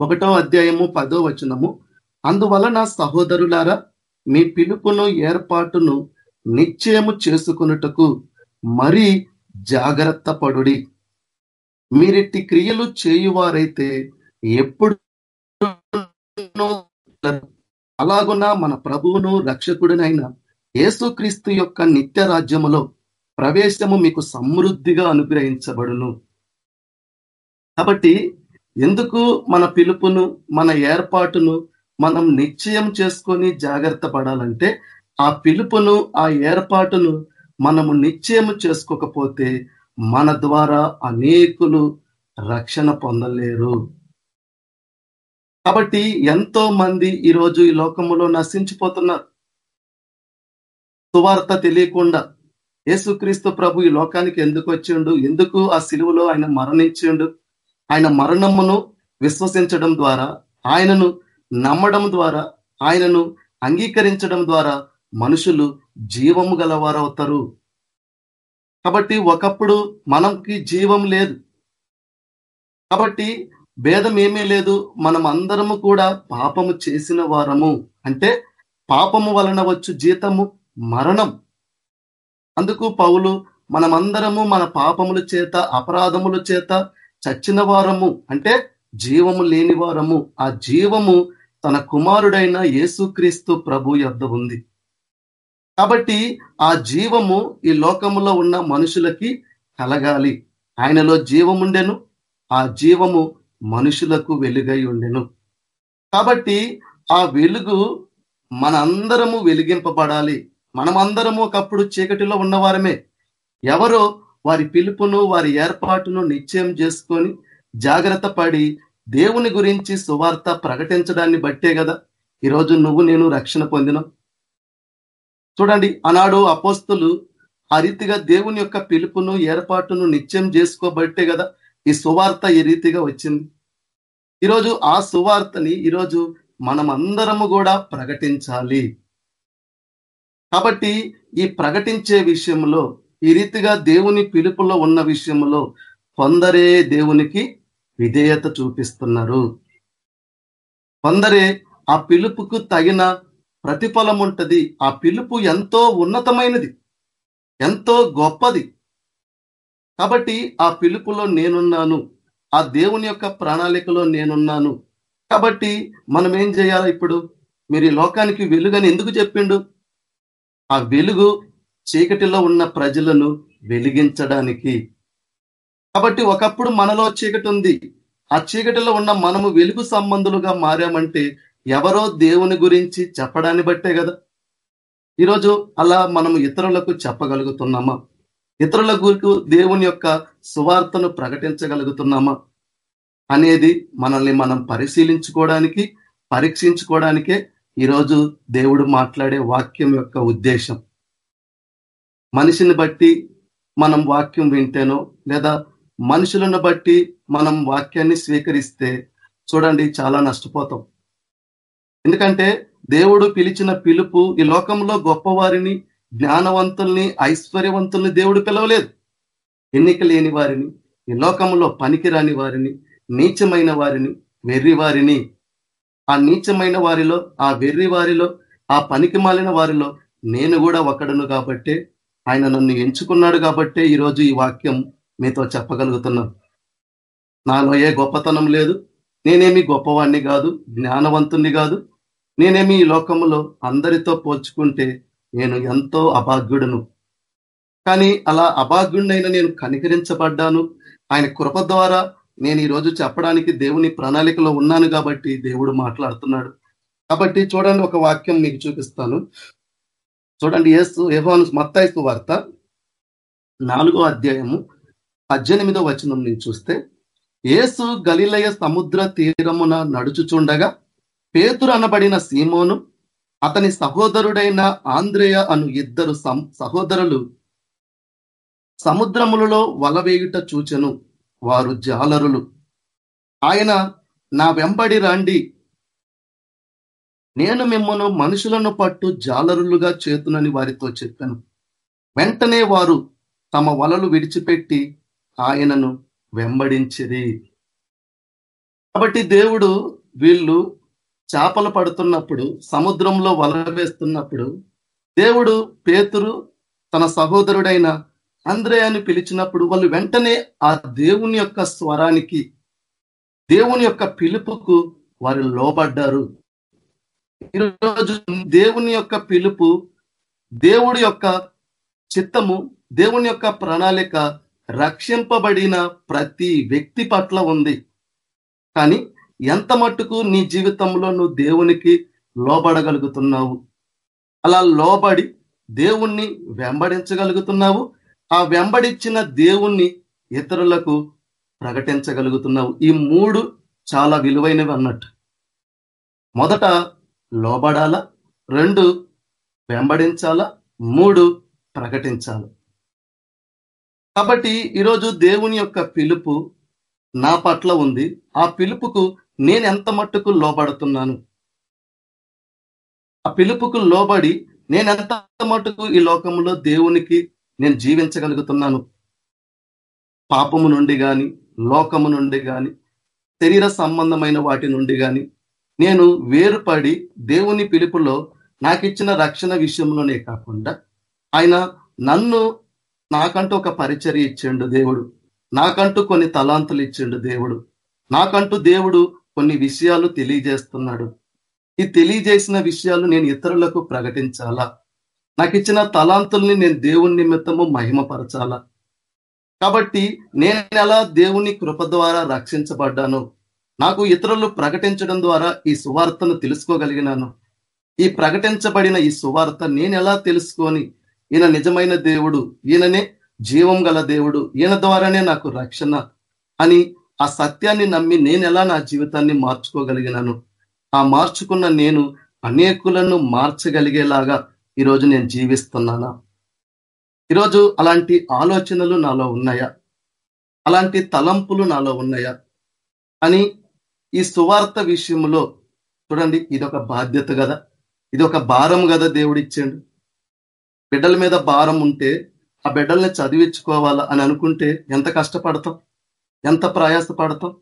ఒకటో అధ్యాయము పదో వచనము. అందువలన సహోదరులారా మీ పిలుపును ఏర్పాటును నిశ్చయము చేసుకున్నటకు మరీ జాగ్రత్త పడుడి. మీరిట్టి క్రియలు చేయువారైతే ఎప్పుడు అలాగున మన ప్రభువును రక్షకుడినైన యేసుక్రీస్తు యొక్క నిత్య రాజ్యములో ప్రవేశము మీకు సమృద్ధిగా అనుగ్రహించబడును. కాబట్టి ఎందుకు మన పిలుపును మన ఏర్పాటును మనం నిశ్చయం చేసుకొని జాగ్రత్త పడాలంటే ఆ పిలుపును ఆ ఏర్పాటును మనము నిశ్చయం చేసుకోకపోతే మన ద్వారా అనేకులు రక్షణ పొందలేరు. కాబట్టి ఎంతో మంది ఈరోజు ఈ లోకములో నశించిపోతున్నారు. సువార్త తెలియకుండా యేసుక్రీస్తు ప్రభు ఈ లోకానికి ఎందుకు వచ్చిండు? ఎందుకు ఆ సిలువలో ఆయన మరణించిండు? ఆయన మరణమును విశ్వసించడం ద్వారా ఆయనను నమ్మడం ద్వారా ఆయనను అంగీకరించడం ద్వారా మనుషులు జీవము గలవారవుతారు. కాబట్టి ఒకప్పుడు మనకి జీవం లేదు. కాబట్టి భేదం ఏమీ లేదు. మనం అందరము కూడా పాపము చేసిన వారము. అంటే పాపము వలన వచ్చు జీతము మరణం. అందుకు పౌలు మనమందరము మన పాపముల చేత అపరాధముల చేత చచ్చిన వారము అంటే జీవము లేని వారము. ఆ జీవము తన కుమారుడైన యేసుక్రీస్తు ప్రభు యొద్ద ఉంది. కాబట్టి ఆ జీవము ఈ లోకములో ఉన్న మనుషులకి కలగాలి. ఆయనలో జీవముండెను ఆ జీవము మనుషులకు వెలుగై ఉండెను. కాబట్టి ఆ వెలుగు మనందరము వెలిగింపబడాలి. మనమందరము ఒకప్పుడు చీకటిలో ఉన్నవారమే. ఎవరో వారి పిలుపును వారి ఏర్పాటును నిశ్చయం చేసుకొని జాగ్రత్త పడి దేవుని గురించి సువార్త ప్రకటించడాన్ని బట్టే కదా ఈరోజు నువ్వు నేను రక్షణ పొందినం. చూడండి ఆనాడు అపోస్తులు ఆ రీతిగా దేవుని యొక్క పిలుపును ఏర్పాటును నిత్యం చేసుకోబట్టే కదా ఈ సువార్త ఈ రీతిగా వచ్చింది. ఈరోజు ఆ సువార్తని ఈరోజు మనం అందరము కూడా ప్రకటించాలి. కాబట్టి ఈ ప్రకటించే విషయంలో ఈ రీతిగా దేవుని పిలుపులో ఉన్న విషయంలో కొందరే దేవునికి విధేయత చూపిస్తున్నారు. కొందరే ఆ పిలుపుకు తగిన ప్రతిఫలం ఉంటది. ఆ పిలుపు ఎంతో ఉన్నతమైనది ఎంతో గొప్పది. కాబట్టి ఆ పిలుపులో నేనున్నాను ఆ దేవుని యొక్క ప్రణాళికలో నేనున్నాను. కాబట్టి మనం ఏం చేయాలి ఇప్పుడు? మీరు ఈ లోకానికి వెలుగని ఎందుకు చెప్పిండు? ఆ వెలుగు చీకటిలో ఉన్న ప్రజలను వెలిగించడానికి. కాబట్టి ఒకప్పుడు మనలో చీకటి ఉంది. ఆ చీకటిలో ఉన్న మనము వెలుగు సంబంధులుగా మారామంటే ఎవరో దేవుని గురించి చెప్పడాన్ని బట్టే కదా. ఈరోజు అలా మనము ఇతరులకు చెప్పగలుగుతున్నామా? ఇతరుల గురికి దేవుని యొక్క సువార్తను ప్రకటించగలుగుతున్నామా? అనేది మనల్ని మనం పరిశీలించుకోవడానికి పరీక్షించుకోవడానికే ఈరోజు దేవుడు మాట్లాడే వాక్యం యొక్క ఉద్దేశం. మనిషిని బట్టి మనం వాక్యం వింటేనో లేదా మనుషులను బట్టి మనం వాక్యాన్ని స్వీకరిస్తే చూడండి చాలా నష్టపోతాం. ఎందుకంటే దేవుడు పిలిచిన పిలుపు ఈ లోకంలో గొప్పవారిని జ్ఞానవంతుల్ని ఐశ్వర్యవంతుల్ని దేవుడు పిలవలేదు. ఎన్నిక లేని వారిని ఈ లోకంలో పనికిరాని వారిని నీచమైన వారిని వెర్రి వారిని ఆ నీచమైన వారిలో ఆ వెర్రి వారిలో ఆ పనికి మాలిన వారిలో నేను కూడా ఒకడును కాబట్టే ఆయన నన్ను ఎంచుకున్నాడు కాబట్టే ఈరోజు ఈ వాక్యం మీతో చెప్పగలుగుతున్నాను నాలో ఏ గొప్పతనం లేదు నేనేమి గొప్పవాణ్ణి కాదు జ్ఞానవంతుణ్ణి కాదు నేనేమి ఈ లోకంలో అందరితో పోల్చుకుంటే నేను ఎంతో అభాగ్యుడను. కానీ అలా అభాగ్యుడినైనా నేను కనికరించబడ్డాను. ఆయన కృప ద్వారా నేను ఈ రోజు చెప్పడానికి దేవుని ప్రణాళికలో ఉన్నాను కాబట్టి దేవుడు మాట్లాడుతున్నాడు. కాబట్టి చూడండి ఒక వాక్యం మీకు చూపిస్తాను. చూడండి ఏసు యహోను మత్తాయిస్తు వార్త నాలుగో అధ్యాయము పద్దెనిమిదో వచనం నుంచి చూస్తే ఏసు గలిలయ సముద్ర తీరమున నడుచుచుండగా పేతురు అనబడిన సీమోను అతని సహోదరుడైన ఆంధ్రేయ అను ఇద్దరు సహోదరులు సముద్రములలో వలవేయుట చూచెను. వారు జాలరులు. ఆయన నా వెంబడి రండి. నేను మిమ్మను మనుషులను పట్టు జాలరులుగా చేతునని వారితో చెప్పాను. వెంటనే వారు తమ వలలు విడిచిపెట్టి ఆయనను వెంబడించిరి. కాబట్టి దేవుడు వీళ్ళు చేపలు పడుతున్నప్పుడు సముద్రంలో వల వేస్తున్నప్పుడు దేవుడు పేతురు తన సహోదరుడైన అంద్రే అని పిలిచినప్పుడు వాళ్ళు వెంటనే ఆ దేవుని యొక్క స్వరానికి దేవుని యొక్క పిలుపుకు వారు లోబడ్డారు. ఈరోజు దేవుని యొక్క పిలుపు దేవుడి యొక్క చిత్తము దేవుని యొక్క ప్రణాళిక రక్షింపబడిన ప్రతి వ్యక్తి పట్ల ఉంది. కానీ ఎంత మట్టుకు నీ జీవితంలో నువ్వు దేవునికి లోబడగలుగుతున్నావు? అలా లోబడి దేవుణ్ణి వెంబడించగలుగుతున్నావు? ఆ వెంబడించిన దేవుణ్ణి ఇతరులకు ప్రకటించగలుగుతున్నావు. ఈ మూడు చాలా విలువైనవి అన్నట్టు. మొదట లోబడాల? రెండు వెంబడించాలా? మూడు ప్రకటించాలి? కాబట్టి ఈరోజు దేవుని యొక్క పిలుపు నా పట్ల ఉంది. ఆ పిలుపుకు నేను ఎంత మట్టుకు లోబడుతున్నాను? ఆ పిలుపుకు లోబడి నేను ఎంత మటుకు ఈ లోకంలో దేవునికి నేను జీవించగలుగుతున్నాను. పాపము నుండి కానీ లోకము నుండి కానీ శరీర సంబంధమైన వాటి నుండి కానీ నేను వేరుపడి దేవుని పిలుపులో నాకిచ్చిన రక్షణ విషయంలోనే కాకుండా ఆయన నన్ను నాకంటూ ఒక పరిచర్య ఇచ్చిండు దేవుడు. నాకంటూ కొన్ని తలాంతులు ఇచ్చిండు దేవుడు. నాకంటూ దేవుడు కొన్ని విషయాలు తెలియజేస్తున్నాడు. ఈ తెలియజేసిన విషయాలు నేను ఇతరులకు ప్రకటించాలా? నాకు ఇచ్చిన తలాంతుల్ని నేను దేవుని నిమిత్తము మహిమపరచాలా? కాబట్టి నేను ఎలా దేవుని కృప ద్వారా రక్షించబడ్డాను నాకు ఇతరులు ప్రకటించడం ద్వారా ఈ సువార్తను తెలుసుకోగలిగినాను. ఈ ప్రకటించబడిన ఈ సువార్త నేను ఎలా తెలుసుకొని ఈయన నిజమైన దేవుడు ఈయననే జీవం గల దేవుడు ఈయన ద్వారానే నాకు రక్షణ అని ఆ సత్యాన్ని నమ్మి నేను ఎలా నా జీవితాన్ని మార్చుకోగలిగినాను? ఆ మార్చుకున్న నేను అనేకులను మార్చగలిగేలాగా ఈరోజు నేను జీవిస్తున్నానా? ఈరోజు అలాంటి ఆలోచనలు నాలో ఉన్నాయా? అలాంటి తలంపులు నాలో ఉన్నాయా? అని ఈ సువార్త విషయంలో చూడండి ఇది ఒక బాధ్యత కదా? ఇది ఒక భారం కదా దేవుడిచ్చాడు బిడ్డల మీద భారం ఉంటే ఆ బిడ్డల్ని చదివించుకోవాలా అని అనుకుంటే ఎంత కష్టపడతాం? ఎంత ప్రయాసపడతాం?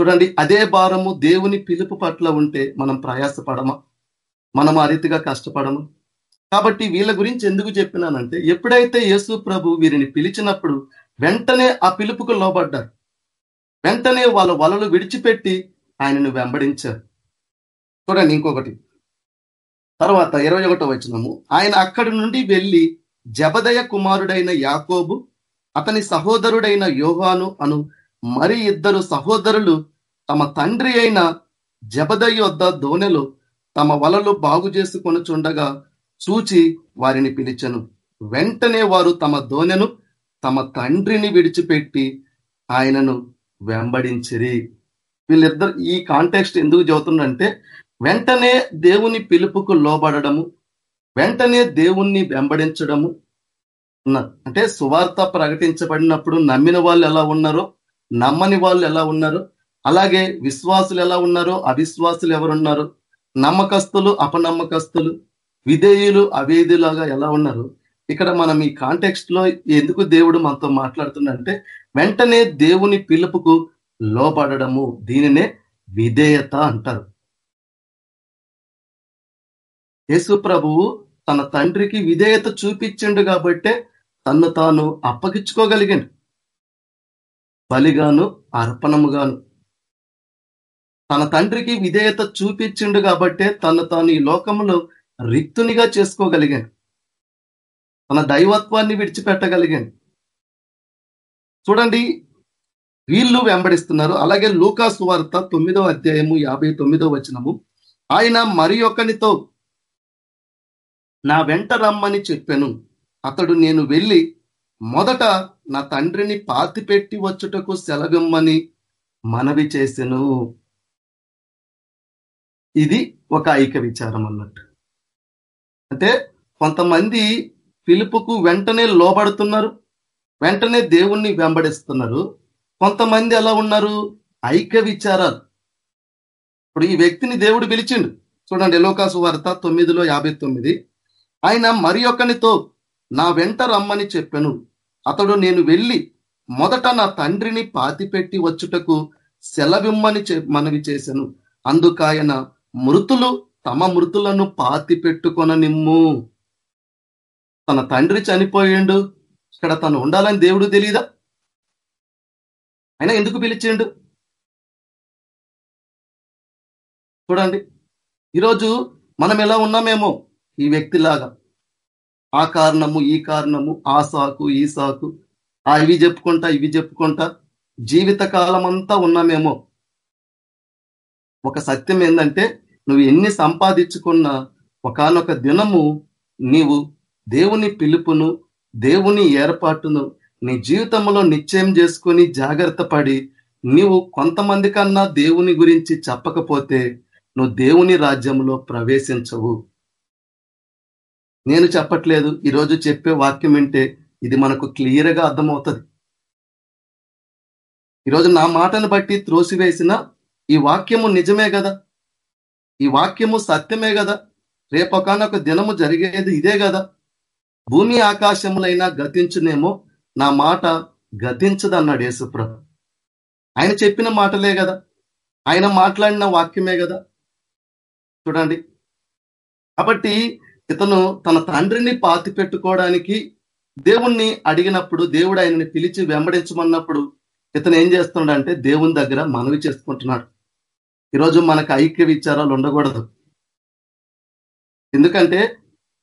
చూడండి అదే భారము దేవుని పిలుపు పట్ల ఉంటే మనం ప్రయాసపడమా? మనం ఆ రీతిగా కష్టపడము. కాబట్టి వీళ్ళ గురించి ఎందుకు చెప్పినానంటే ఎప్పుడైతే యేసు ప్రభు వీరిని పిలిచినప్పుడు వెంటనే ఆ పిలుపుకు లోబడ్డారు. వెంటనే వాళ్ళ వలలు విడిచిపెట్టి ఆయనను వెంబడించారు. చూడండి ఇంకొకటి. తర్వాత ఇరవై ఒకటో వచ్చినము ఆయన అక్కడి నుండి వెళ్ళి జబదయ కుమారుడైన యాకోబు అతని సహోదరుడైన యోహాను అను మరి ఇద్దరు సహోదరులు తమ తండ్రి అయిన జబదయ్య వద్ద దోనెలో తమ వలలు బాగు చేసుకొని చుండగా చూచి వారిని పిలిచను. వెంటనే వారు తమ దోనెను తమ తండ్రిని విడిచిపెట్టి ఆయనను వెంబడించిరి. వీళ్ళిద్దరు ఈ కాంటెక్స్ట్ ఎందుకు చదువుతుందంటే వెంటనే దేవుని పిలుపుకు లోబడము వెంటనే దేవుణ్ణి వెంబడించడము అంటే సువార్త ప్రకటించబడినప్పుడు నమ్మిన వాళ్ళు ఎలా ఉన్నారో నమ్మని వాళ్ళు ఎలా ఉన్నారో అలాగే విశ్వాసులు ఎలా ఉన్నారో అవిశ్వాసులు ఎవరున్నారు నమ్మకస్తులు అపనమ్మకస్తులు విధేయులు అవేధులాగా ఎలా ఉన్నారు? ఇక్కడ మనం ఈ కాంటెక్స్ట్లో ఎందుకు దేవుడు మనతో మాట్లాడుతుందంటే వెంటనే దేవుని పిలుపుకు లోపడము దీనినే విధేయత అంటారు. యేసు ప్రభువు తన తండ్రికి విధేయత చూపించిండు కాబట్టే తన్ను తాను అప్పగించుకోగలిగాడు. బలిగాను అర్పణముగాను. తన తండ్రికి విధేయత చూపించిండు కాబట్టే తను తాను ఈ లోకంలో రిక్తునిగా చేసుకోగలిగాను తన దైవత్వాన్ని విడిచిపెట్టగలిగాను చూడండి వీళ్ళు వెంబడిస్తున్నారు. అలాగే లూకాసు వార్త తొమ్మిదో అధ్యాయము యాభై తొమ్మిదో వచనము. ఆయన మరి ఒకనితో నా వెంట రమ్మని చెప్పాను. అతడు నేను వెళ్ళి మొదట నా తండ్రిని పాతిపెట్టి వచ్చుటకు సెలవిమ్మని మనవి చేసెను. ఇది ఒక ఐక్య విచారం అన్నట్టు. అంటే కొంతమంది పిలుపుకు వెంటనే లోబడుతున్నారు వెంటనే దేవుణ్ణి వెంబడిస్తున్నారు. కొంతమంది ఎలా ఉన్నారు? ఐక్య విచారాలు. ఇప్పుడు ఈ వ్యక్తిని దేవుడు పిలిచిండు. చూడండి లోకాసు వార్త తొమ్మిదిలో యాభై తొమ్మిది. ఆయన మరి ఒకనితో నా వెంట రమ్మని చెప్పాను. అతడు నేను వెళ్ళి మొదట నా తండ్రిని పాతిపెట్టి వచ్చుటకు సెలవిమ్మని మనవి చేశాను అందుకాయన మృతులు తమ మృతులను పాతి పెట్టుకొన నిమ్ము తన తండ్రి చనిపోయిండు. ఇక్కడ తను ఉండాలని దేవుడు తెలియదా అయినా ఎందుకు పిలిచిండు? చూడండి. ఈరోజు మనం ఎలా ఉన్నామేమో? ఈ వ్యక్తిలాగా. ఆ కారణము ఈ కారణము ఆ సాకు ఈ సాకు. ఆ ఇవి చెప్పుకుంటా ఇవి చెప్పుకుంటా. జీవిత కాలం అంతా ఉన్నామేమో. ఒక సత్యం ఏంటంటే నువ్వు ఎన్ని సంపాదించుకున్నా ఒకనొక దినము నీవు దేవుని పిలుపును దేవుని ఏర్పాటును నీ జీవితంలో నిశ్చయం చేసుకొని జాగ్రత్త పడి నీవు కొంతమంది కన్నా దేవుని గురించి చెప్పకపోతే నువ్వు దేవుని రాజ్యంలో ప్రవేశించవు. నేను చెప్పట్లేదు ఈరోజు చెప్పే వాక్యం వింటే ఇది మనకు క్లియర్గా అర్థమవుతుంది. ఈరోజు నా మాటను బట్టి త్రోసివేసిన ఈ వాక్యము నిజమే కదా? ఈ వాక్యము సత్యమే కదా రేపొకానొక దినము జరిగేది ఇదే కదా భూమి ఆకాశములైనా గతించునేమో నా మాట గతించదన్నాడు యేసుప్రభు. ఆయన చెప్పిన మాటలే కదా ఆయన మాట్లాడిన వాక్యమే కదా చూడండి. కాబట్టి ఇతను తన తండ్రిని పాతి పెట్టుకోవడానికి దేవుణ్ణి అడిగినప్పుడు దేవుడు ఆయనని పిలిచి వెంబడించమన్నప్పుడు ఇతను ఏం చేస్తున్నాడంటే దేవుని దగ్గర మనవి చేసుకుంటున్నాడు. ఈరోజు మనకు ఐక్య విచారాలు ఉండకూడదు. ఎందుకంటే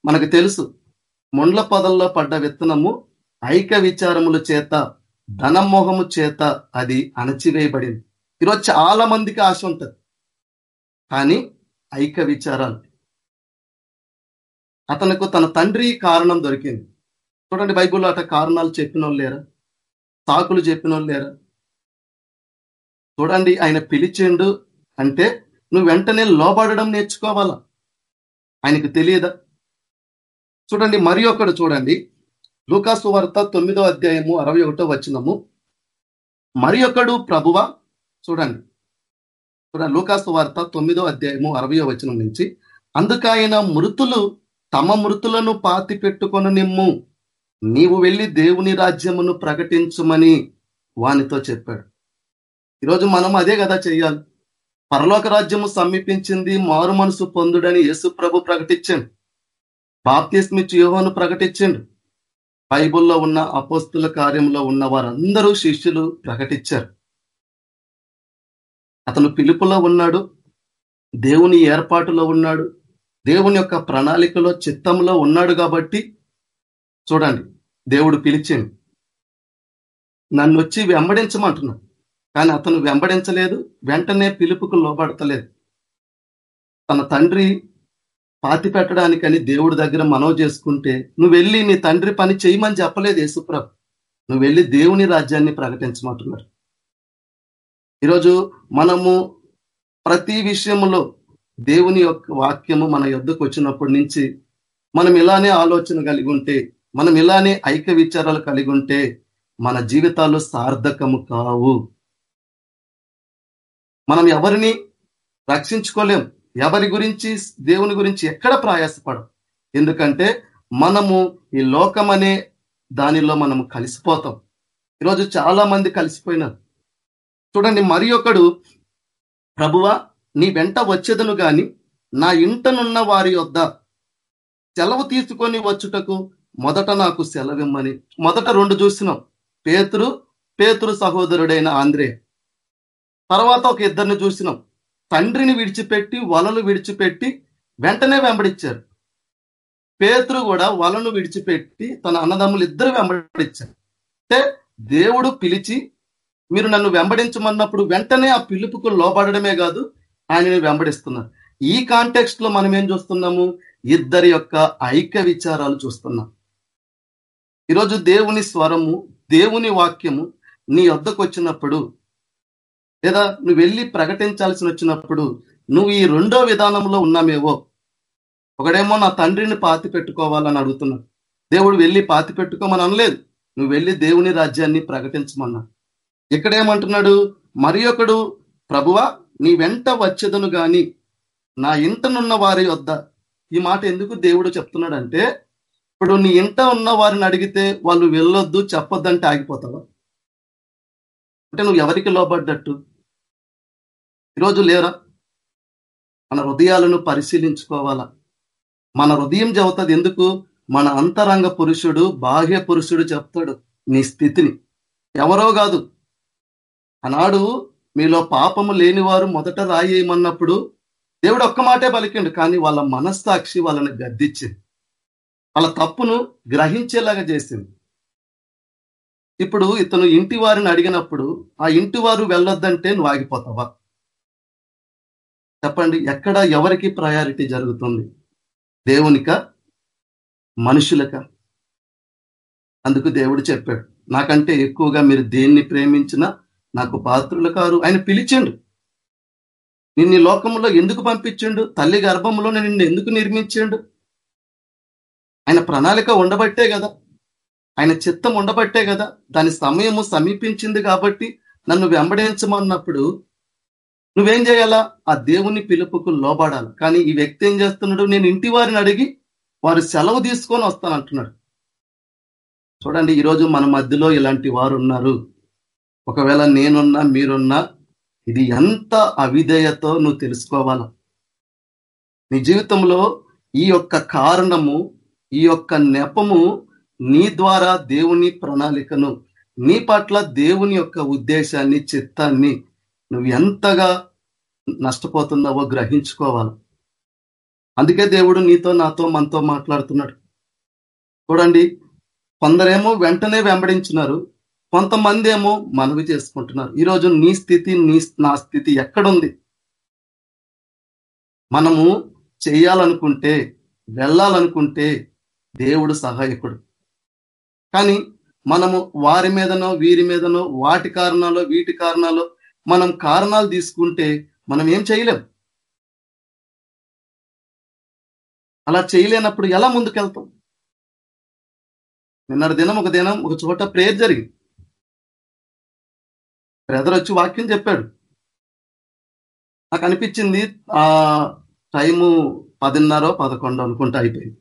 మనకు తెలుసు ముండ్ల పొదల్లో పడ్డ విత్తనము ఐక్య విచారముల చేత ధనమోహము చేత అది అణచివేయబడింది. ఈరోజు చాలా మందికి ఆశ ఉంటుంది. కానీ ఐక్య విచారాలు. అతనికి తన తండ్రి కారణం దొరికింది. చూడండి బైబుల్లో అట కారణాలు చెప్పిన లేరా? సాకులు చెప్పిన లేరా? చూడండి ఆయన పిలిచిండు అంటే నువ్వు వెంటనే లోబడడం నేర్చుకోవాలా? ఆయనకు తెలియదా? చూడండి మరి ఒకడు చూడండి. లూకాసు వార్త తొమ్మిదో అధ్యాయము అరవై ఒకటో వచ్చినము మరి ఒకడు ప్రభువా? చూడండి. చూడండి లూకాసు వార్త తొమ్మిదో అధ్యాయము అరవయో వచనం నుంచి. అందుకైన మృతులు తమ మృతులను పాతి పెట్టుకొని నిమ్ము. నీవు వెళ్ళి దేవుని రాజ్యమును ప్రకటించమని వానితో చెప్పాడు. ఈరోజు మనం అదే కదా చెయ్యాలి. పరలోక రాజ్యము సమీపించింది మారు మనసు పొందుడని యేసు ప్రభు ప్రకటించండి. బాప్తిస్మిచ్ యోహోను ప్రకటించండు. బైబుల్లో ఉన్న అపోస్తుల కార్యంలో ఉన్న వారందరూ శిష్యులు ప్రకటించారు. అతను పిలుపులో ఉన్నాడు దేవుని ఏర్పాటులో ఉన్నాడు దేవుని యొక్క ప్రణాళికలో చిత్తంలో ఉన్నాడు కాబట్టి చూడండి దేవుడు పిలిచిండు. నన్ను వచ్చి వెంబడించమంటున్నాడు. కానీ అతను వెంబడించలేదు వెంటనే పిలుపుకు లోబడతలేదు. తన తండ్రి పాతి పెట్టడానికని దేవుడి దగ్గర మనవి చేసుకుంటే నువ్వు వెళ్ళి నీ తండ్రి పని చేయమని చెప్పలేదు యేసుప్రభు. నువ్వు వెళ్ళి దేవుని రాజ్యాన్ని ప్రకటించమంటున్నాడు ఈరోజు మనము ప్రతి విషయంలో దేవుని యొక్క వాక్యము మన యుద్ధకు వచ్చినప్పటి నుంచి మనం ఇలానే ఆలోచన కలిగి ఉంటే మనం ఇలానే ఐక్య విచారాలు కలిగి ఉంటే మన జీవితాలు సార్థకము కావు. మనం ఎవరిని రక్షించుకోలేం. ఎవరి గురించి దేవుని గురించి ఎక్కడ ప్రయాసపడం ఎందుకంటే మనము ఈ లోకం అనే దానిలో మనము కలిసిపోతాం. ఈరోజు చాలా మంది కలిసిపోయినారు. చూడండి మరి ఒకడు ప్రభువా నీ వెంట వచ్చేదను గాని నా ఇంటనున్న వారి వద్ద సెలవు తీసుకొని వచ్చుటకు మొదట నాకు సెలవిమ్మని. మొదట రెండు చూసినాం. పేతురు పేతురు సహోదరుడైన ఆంధ్రే తర్వాత ఒక ఇద్దరిని చూసినాం. తండ్రిని విడిచిపెట్టి వలలు విడిచిపెట్టి వెంటనే వెంబడించారు పేతురు కూడా వలను విడిచిపెట్టి తన అన్నదమ్ములు ఇద్దరు వెంబడించారు అంటే దేవుడు పిలిచి మీరు నన్ను వెంబడించమన్నప్పుడు వెంటనే ఆ పిలుపుకు లోబడమే కాదు ఆయనని వెంబడిస్తున్నారు. ఈ కాంటెక్స్ట్లో మనం ఏం చూస్తున్నాము? ఇద్దరి యొక్క ఐక్య విచారాలు చూస్తున్నాం. ఈరోజు దేవుని స్వరము దేవుని వాక్యము నీ వద్దకు వచ్చినప్పుడు లేదా నువ్వు వెళ్ళి ప్రకటించాల్సి వచ్చినప్పుడు నువ్వు ఈ రెండో విధానంలో ఉన్నామేవో ఒకడేమో నా తండ్రిని పాతి పెట్టుకోవాలని అడుగుతున్నాడు. దేవుడు వెళ్ళి పాతి పెట్టుకోమని అనలేదు. నువ్వు వెళ్ళి దేవుని రాజ్యాన్ని ప్రకటించమన్నా. ఇక్కడేమంటున్నాడు? మరి ఒకడు ప్రభువా నీ వెంట వచ్చేదను గాని నా ఇంటనున్న వారి వద్ద ఈ మాట ఎందుకు దేవుడు చెప్తున్నాడంటే ఇప్పుడు నీ ఇంట ఉన్న వారిని అడిగితే వాళ్ళు వెళ్ళొద్దు చెప్పొద్దంటే ఆగిపోతావా? అంటే నువ్వు ఎవరికి లోబడ్డట్టు? ఈరోజు లేరా? మన హృదయాలను పరిశీలించుకోవాలా? మన హృదయం చెబుతుంది ఎందుకు? మన అంతరంగ పురుషుడు బాహ్య పురుషుడు చెప్తాడు నీ స్థితిని. ఎవరో కాదు. ఆనాడు మీలో పాపము లేనివారు మొదట రాయేయమన్నప్పుడు దేవుడు ఒక్క మాటే పలికిండు కానీ వాళ్ళ మనస్సాక్షి వాళ్ళని గద్దించింది. వాళ్ళ తప్పును గ్రహించేలాగా చేసింది. ఇప్పుడు ఇతను ఇంటి వారిని అడిగినప్పుడు ఆ ఇంటి వారు వెళ్ళొద్దంటే నువ్వు ఆగిపోతావా? చెప్పండి ఎక్కడ ఎవరికి ప్రయారిటీ జరుగుతుంది? దేవునిక? మనుషులక? అందుకు దేవుడు చెప్పాడు నాకంటే ఎక్కువగా మీరు దేన్ని ప్రేమించినా నాకు పాత్రులు కారు. ఆయన పిలిచిండు నిన్ను లోకంలో ఎందుకు పంపించిండు? తల్లి గర్భంలో నిన్ను ఎందుకు నిర్మించిండు? ఆయన ప్రణాళిక ఉండబట్టే కదా ఆయన చిత్తం ఉండబట్టే కదా దాని సమయము సమీపించింది కాబట్టి నన్ను వెంబడించమన్నప్పుడు నువ్వేం చేయాలా? ఆ దేవుని పిలుపుకు లోబడాలి. కానీ ఈ వ్యక్తి ఏం చేస్తున్నాడు? నేను ఇంటి వారిని అడిగి వారు సెలవు తీసుకొని వస్తాను అంటున్నాడు. చూడండి ఈరోజు మన మధ్యలో ఇలాంటి వారు ఉన్నారు ఒకవేళ నేనున్నా మీరున్నా ఇది ఎంత అవిధేయతో నువ్వు తెలుసుకోవాలా? నీ జీవితంలో ఈ యొక్క కారణము ఈ యొక్క నెపము నీ ద్వారా దేవుని ప్రణాళికను నీ పట్ల దేవుని యొక్క ఉద్దేశాన్ని చిత్తాన్ని నువ్వు ఎంతగా నష్టపోతున్నావో గ్రహించుకోవాలి. అందుకే దేవుడు నీతో నాతో మనతో మాట్లాడుతున్నాడు. చూడండి కొందరేమో వెంటనే వెంబడించినారు కొంతమంది ఏమో మనవి చేసుకుంటున్నారు. ఈరోజు నీ స్థితి నీ నా స్థితి ఎక్కడుంది? మనము చేయాలనుకుంటే వెళ్ళాలనుకుంటే దేవుడు సహాయకుడు. కానీ మనము వారి మీదనో వీరి మీదనో వాటి కారణాలు వీటి కారణాలు మనం కారణాలు తీసుకుంటే మనం ఏం చేయలేం. అలా చేయలేనప్పుడు ఎలా ముందుకెళ్తాం? నిన్నటి దినం ఒక దినం ఒక చోట ప్రేయర్ జరిగింది. బ్రదర్ వచ్చి వాక్యం చెప్పాడు. నాకు అనిపించింది ఆ టైము పదిన్నర పదకొండు అనుకుంటా అయిపోయింది.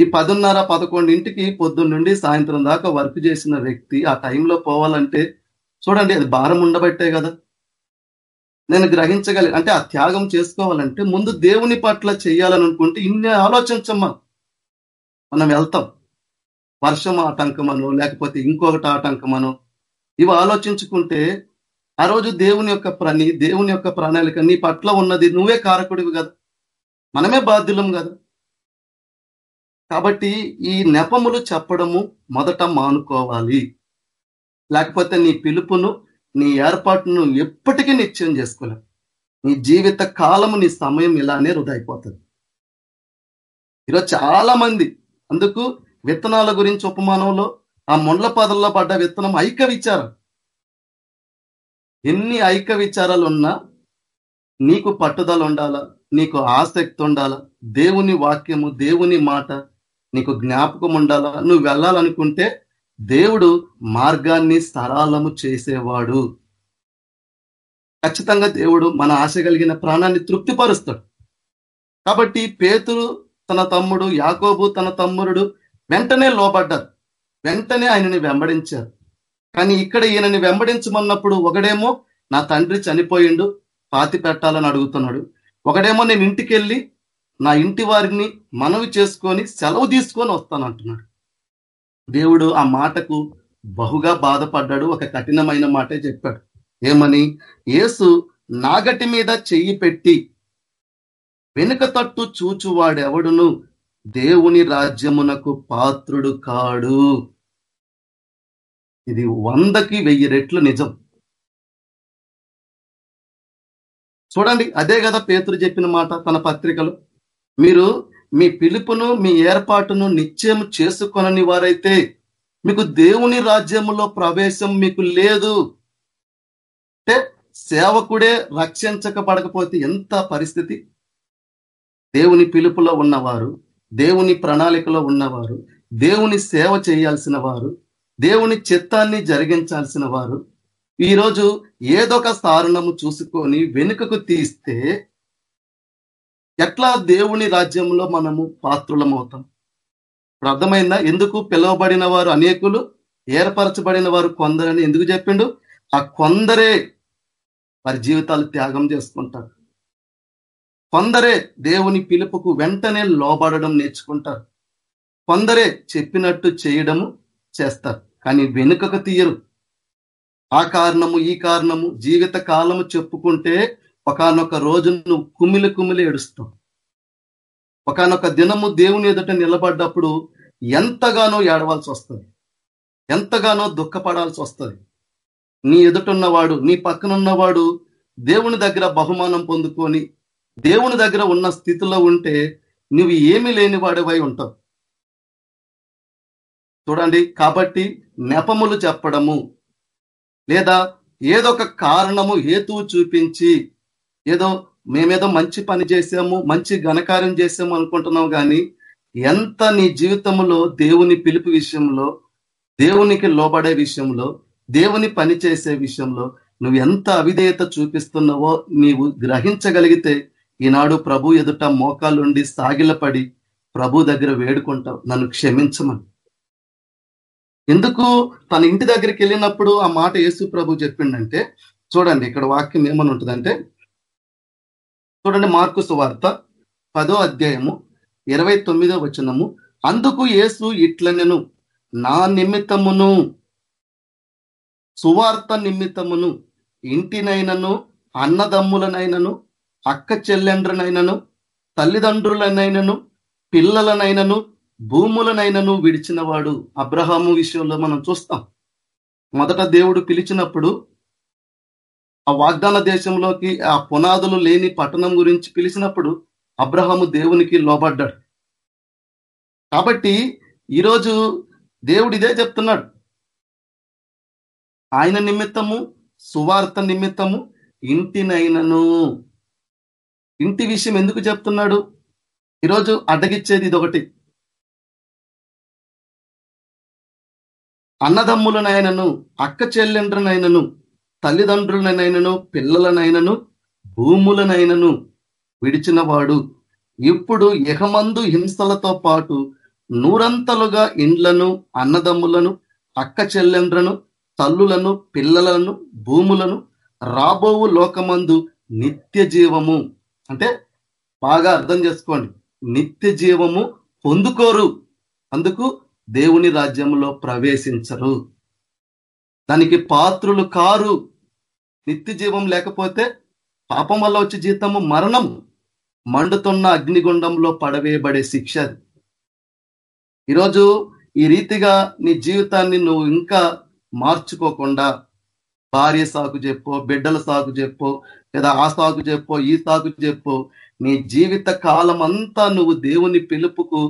ఈ పదిన్నర పదకొండింటికి పొద్దున్న నుండి సాయంత్రం దాకా వర్క్ చేసిన వ్యక్తి ఆ టైంలో పోవాలంటే చూడండి అది భారం ఉండబట్టే కదా. నేను గ్రహించగలి అంటే ఆ త్యాగం చేసుకోవాలంటే ముందు దేవుని పట్ల చేయాలని అనుకుంటే ఇన్ని ఆలోచించమ్మా. మనం వెళ్తాం. వర్షం ఆటంకమనో లేకపోతే ఇంకొకటి ఆటంకమనో ఇవి ఆలోచించుకుంటే ఆ రోజు దేవుని యొక్క ప్రణి దేవుని యొక్క ప్రణాళిక నీ పట్ల ఉన్నది నువ్వే కారకుడివి కదా. మనమే బాధ్యులం కదా. కాబట్టి ఈ నెపములు చెప్పడము మొదట మానుకోవాలి. లేకపోతే నీ పిలుపును నీ ఏర్పాటును ఎప్పటికీ నిశ్చయం చేసుకోలేవు. నీ జీవిత కాలము నీ సమయం ఇలానే వృధా అయిపోతుంది. ఈరోజు చాలా మంది అందుకు విత్తనాల గురించి ఉపమానంలో ఆ మొండ్ల పదల్లో పడ్డ విత్తనం ఐక విచారం. ఎన్ని ఐక విచారాలు ఉన్నా నీకు పట్టుదల ఉండాలా? నీకు ఆసక్తి ఉండాలా? దేవుని వాక్యము దేవుని మాట నీకు జ్ఞాపకం ఉండాలా? నువ్వు వెళ్ళాలనుకుంటే దేవుడు మార్గాన్ని సరళము చేసేవాడు. ఖచ్చితంగా దేవుడు మన ఆశ కలిగిన ప్రాణాన్ని తృప్తిపరుస్తాడు. కాబట్టి పేతురు తన తమ్ముడు యాకోబు తన తమ్ముడు వెంటనే లోబడ్డారు. వెంటనే ఆయనని వెంబడించారు. కానీ ఇక్కడ ఈయనని వెంబడించమన్నప్పుడు ఒకడేమో నా తండ్రి చనిపోయిండు పాతి పెట్టాలని అడుగుతున్నాడు. ఒకడేమో నేను ఇంటికి వెళ్ళి నా ఇంటి వారిని మనవి చేసుకొని సెలవు తీసుకొని వస్తాను అంటున్నాడు. దేవుడు ఆ మాటకు బహుగా బాధపడ్డాడు ఒక కఠినమైన మాటే చెప్పాడు. ఏమని? యేసు నాగటి మీద చెయ్యి పెట్టి వెనుక తట్టు చూచువాడెవడును? దేవుని రాజ్యమునకు పాత్రుడు కాడు. ఇది వందకి వెయ్యి రెట్లు నిజం. చూడండి అదే కదా పేతురు చెప్పిన మాట తన పత్రికలో. మీరు మీ పిలుపును మీ ఏర్పాటును నిశ్చయం చేసుకొనని వారైతే మీకు దేవుని రాజ్యములో ప్రవేశం మీకు లేదు. అంటే సేవకుడే రక్షించకపడకపోతే ఎంత పరిస్థితి? దేవుని పిలుపులో ఉన్నవారు దేవుని ప్రణాళికలో ఉన్నవారు దేవుని సేవ చేయాల్సిన వారు దేవుని చిత్తాన్ని జరిగించాల్సిన వారు ఈరోజు ఏదొక స్థారణము చూసుకొని వెనుకకు తీస్తే ఎట్లా దేవుని రాజ్యంలో మనము పాత్రులమవుతాం? ఇప్పుడు అర్థమైందా? ఎందుకు పిలువబడిన వారు అనేకులు ఏర్పరచబడిన వారు కొందరని ఎందుకు చెప్పిండు? ఆ కొందరే వారి జీవితాలు త్యాగం చేసుకుంటారు. కొందరే దేవుని పిలుపుకు వెంటనే లోబడడం నేర్చుకుంటారు. కొందరే చెప్పినట్టు చేయడము చేస్తారు. కానీ వెనుకకు తీయరు. ఆ కారణము ఈ కారణము జీవిత కాలము చెప్పుకుంటే ఒకనొక రోజు నువ్వు కుమిలి కుమిలి ఏడుస్తావు ఒకనొక దినము దేవుని ఎదుట నిలబడ్డప్పుడు ఎంతగానో ఏడవాల్సి వస్తుంది. ఎంతగానో దుఃఖపడాల్సి వస్తుంది. నీ ఎదుటున్నవాడు నీ పక్కనున్నవాడు దేవుని దగ్గర బహుమానం పొందుకొని దేవుని దగ్గర ఉన్న స్థితిలో ఉంటే నువ్వు ఏమీ లేని వాడివై ఉంటావు. చూడండి కాబట్టి నెపములు చెప్పడము లేదా ఏదొక కారణము హేతువు చూపించి ఏదో మేమేదో మంచి పని చేసాము మంచి ఘనకార్యం చేసాము అనుకుంటున్నాం కానీ ఎంత నీ జీవితంలో దేవుని పిలుపు విషయంలో దేవునికి లోబడే విషయంలో దేవుని పని చేసే విషయంలో నువ్వు ఎంత అవిధేయత చూపిస్తున్నావో నీవు గ్రహించగలిగితే ఈనాడు ప్రభు ఎదుట మోకాలుండి సాగిలపడి ప్రభు దగ్గర వేడుకుంటావు. నన్ను క్షమించమని. ఎందుకు? తన ఇంటి దగ్గరికి వెళ్ళినప్పుడు ఆ మాట యేసు ప్రభు చెప్పిండంటే చూడండి ఇక్కడ వాక్యం ఏమని ఉంటుందంటే చూడండి మార్కు సువార్త పదో అధ్యాయము ఇరవై తొమ్మిదో వచనము. అందుకు యేసు ఇట్లనెను నా నిమిత్తమును సువార్త నిమిత్తమును ఇంటినైనను అన్నదమ్ములనైనను అక్క చెల్లెండ్రనైనను తల్లిదండ్రులనైనను పిల్లలనైనను భూములనైనను విడిచినవాడు అబ్రహాము విషయంలో మనం చూస్తాం. మొదట దేవుడు పిలిచినప్పుడు ఆ వాగ్దాన దేశంలోకి ఆ పునాదులు లేని పట్టణం గురించి పిలిచినప్పుడు అబ్రహాము దేవునికి లోబడ్డాడు. కాబట్టి ఈరోజు దేవుడు ఇదే చెప్తున్నాడు. ఆయన నిమిత్తము సువార్త నిమిత్తము ఇంటినైనను. ఇంటి విషయం ఎందుకు చెప్తున్నాడు? ఈరోజు అడ్డగిచ్చేది ఇదొకటి. అన్నదమ్ములనైనను అక్క చెల్లెండ్రనైనను తల్లిదండ్రులనైనను పిల్లలనైనను భూములనైనను విడిచినవాడు. ఇప్పుడు యహమందు హింసలతో పాటు నూరంతలుగా ఇండ్లను అన్నదమ్ములను అక్క చెల్లెండ్రను తల్లులను పిల్లలను భూములను రాబోవు లోకమందు నిత్య జీవము అంటే బాగా అర్థం చేసుకోండి. నిత్య జీవము పొందుకోరు. అందుకు దేవుని రాజ్యంలో ప్రవేశించరు. దానికి పాత్రులు కారు. నిత్య జీవం లేకపోతే పాపం వల్ల వచ్చే జీతము మరణం మండుతున్న అగ్నిగుండంలో పడవేయబడే శిక్ష అది. ఈరోజు ఈ రీతిగా నీ జీవితాన్ని నువ్వు ఇంకా మార్చుకోకుండా భార్య సాకు చెప్పో బిడ్డల సాకు చెప్పో లేదా ఆ సాకు చెప్పో ఈ సాకు చెప్పో నీ జీవిత కాలం అంతా నువ్వు దేవుని పిలుపుకు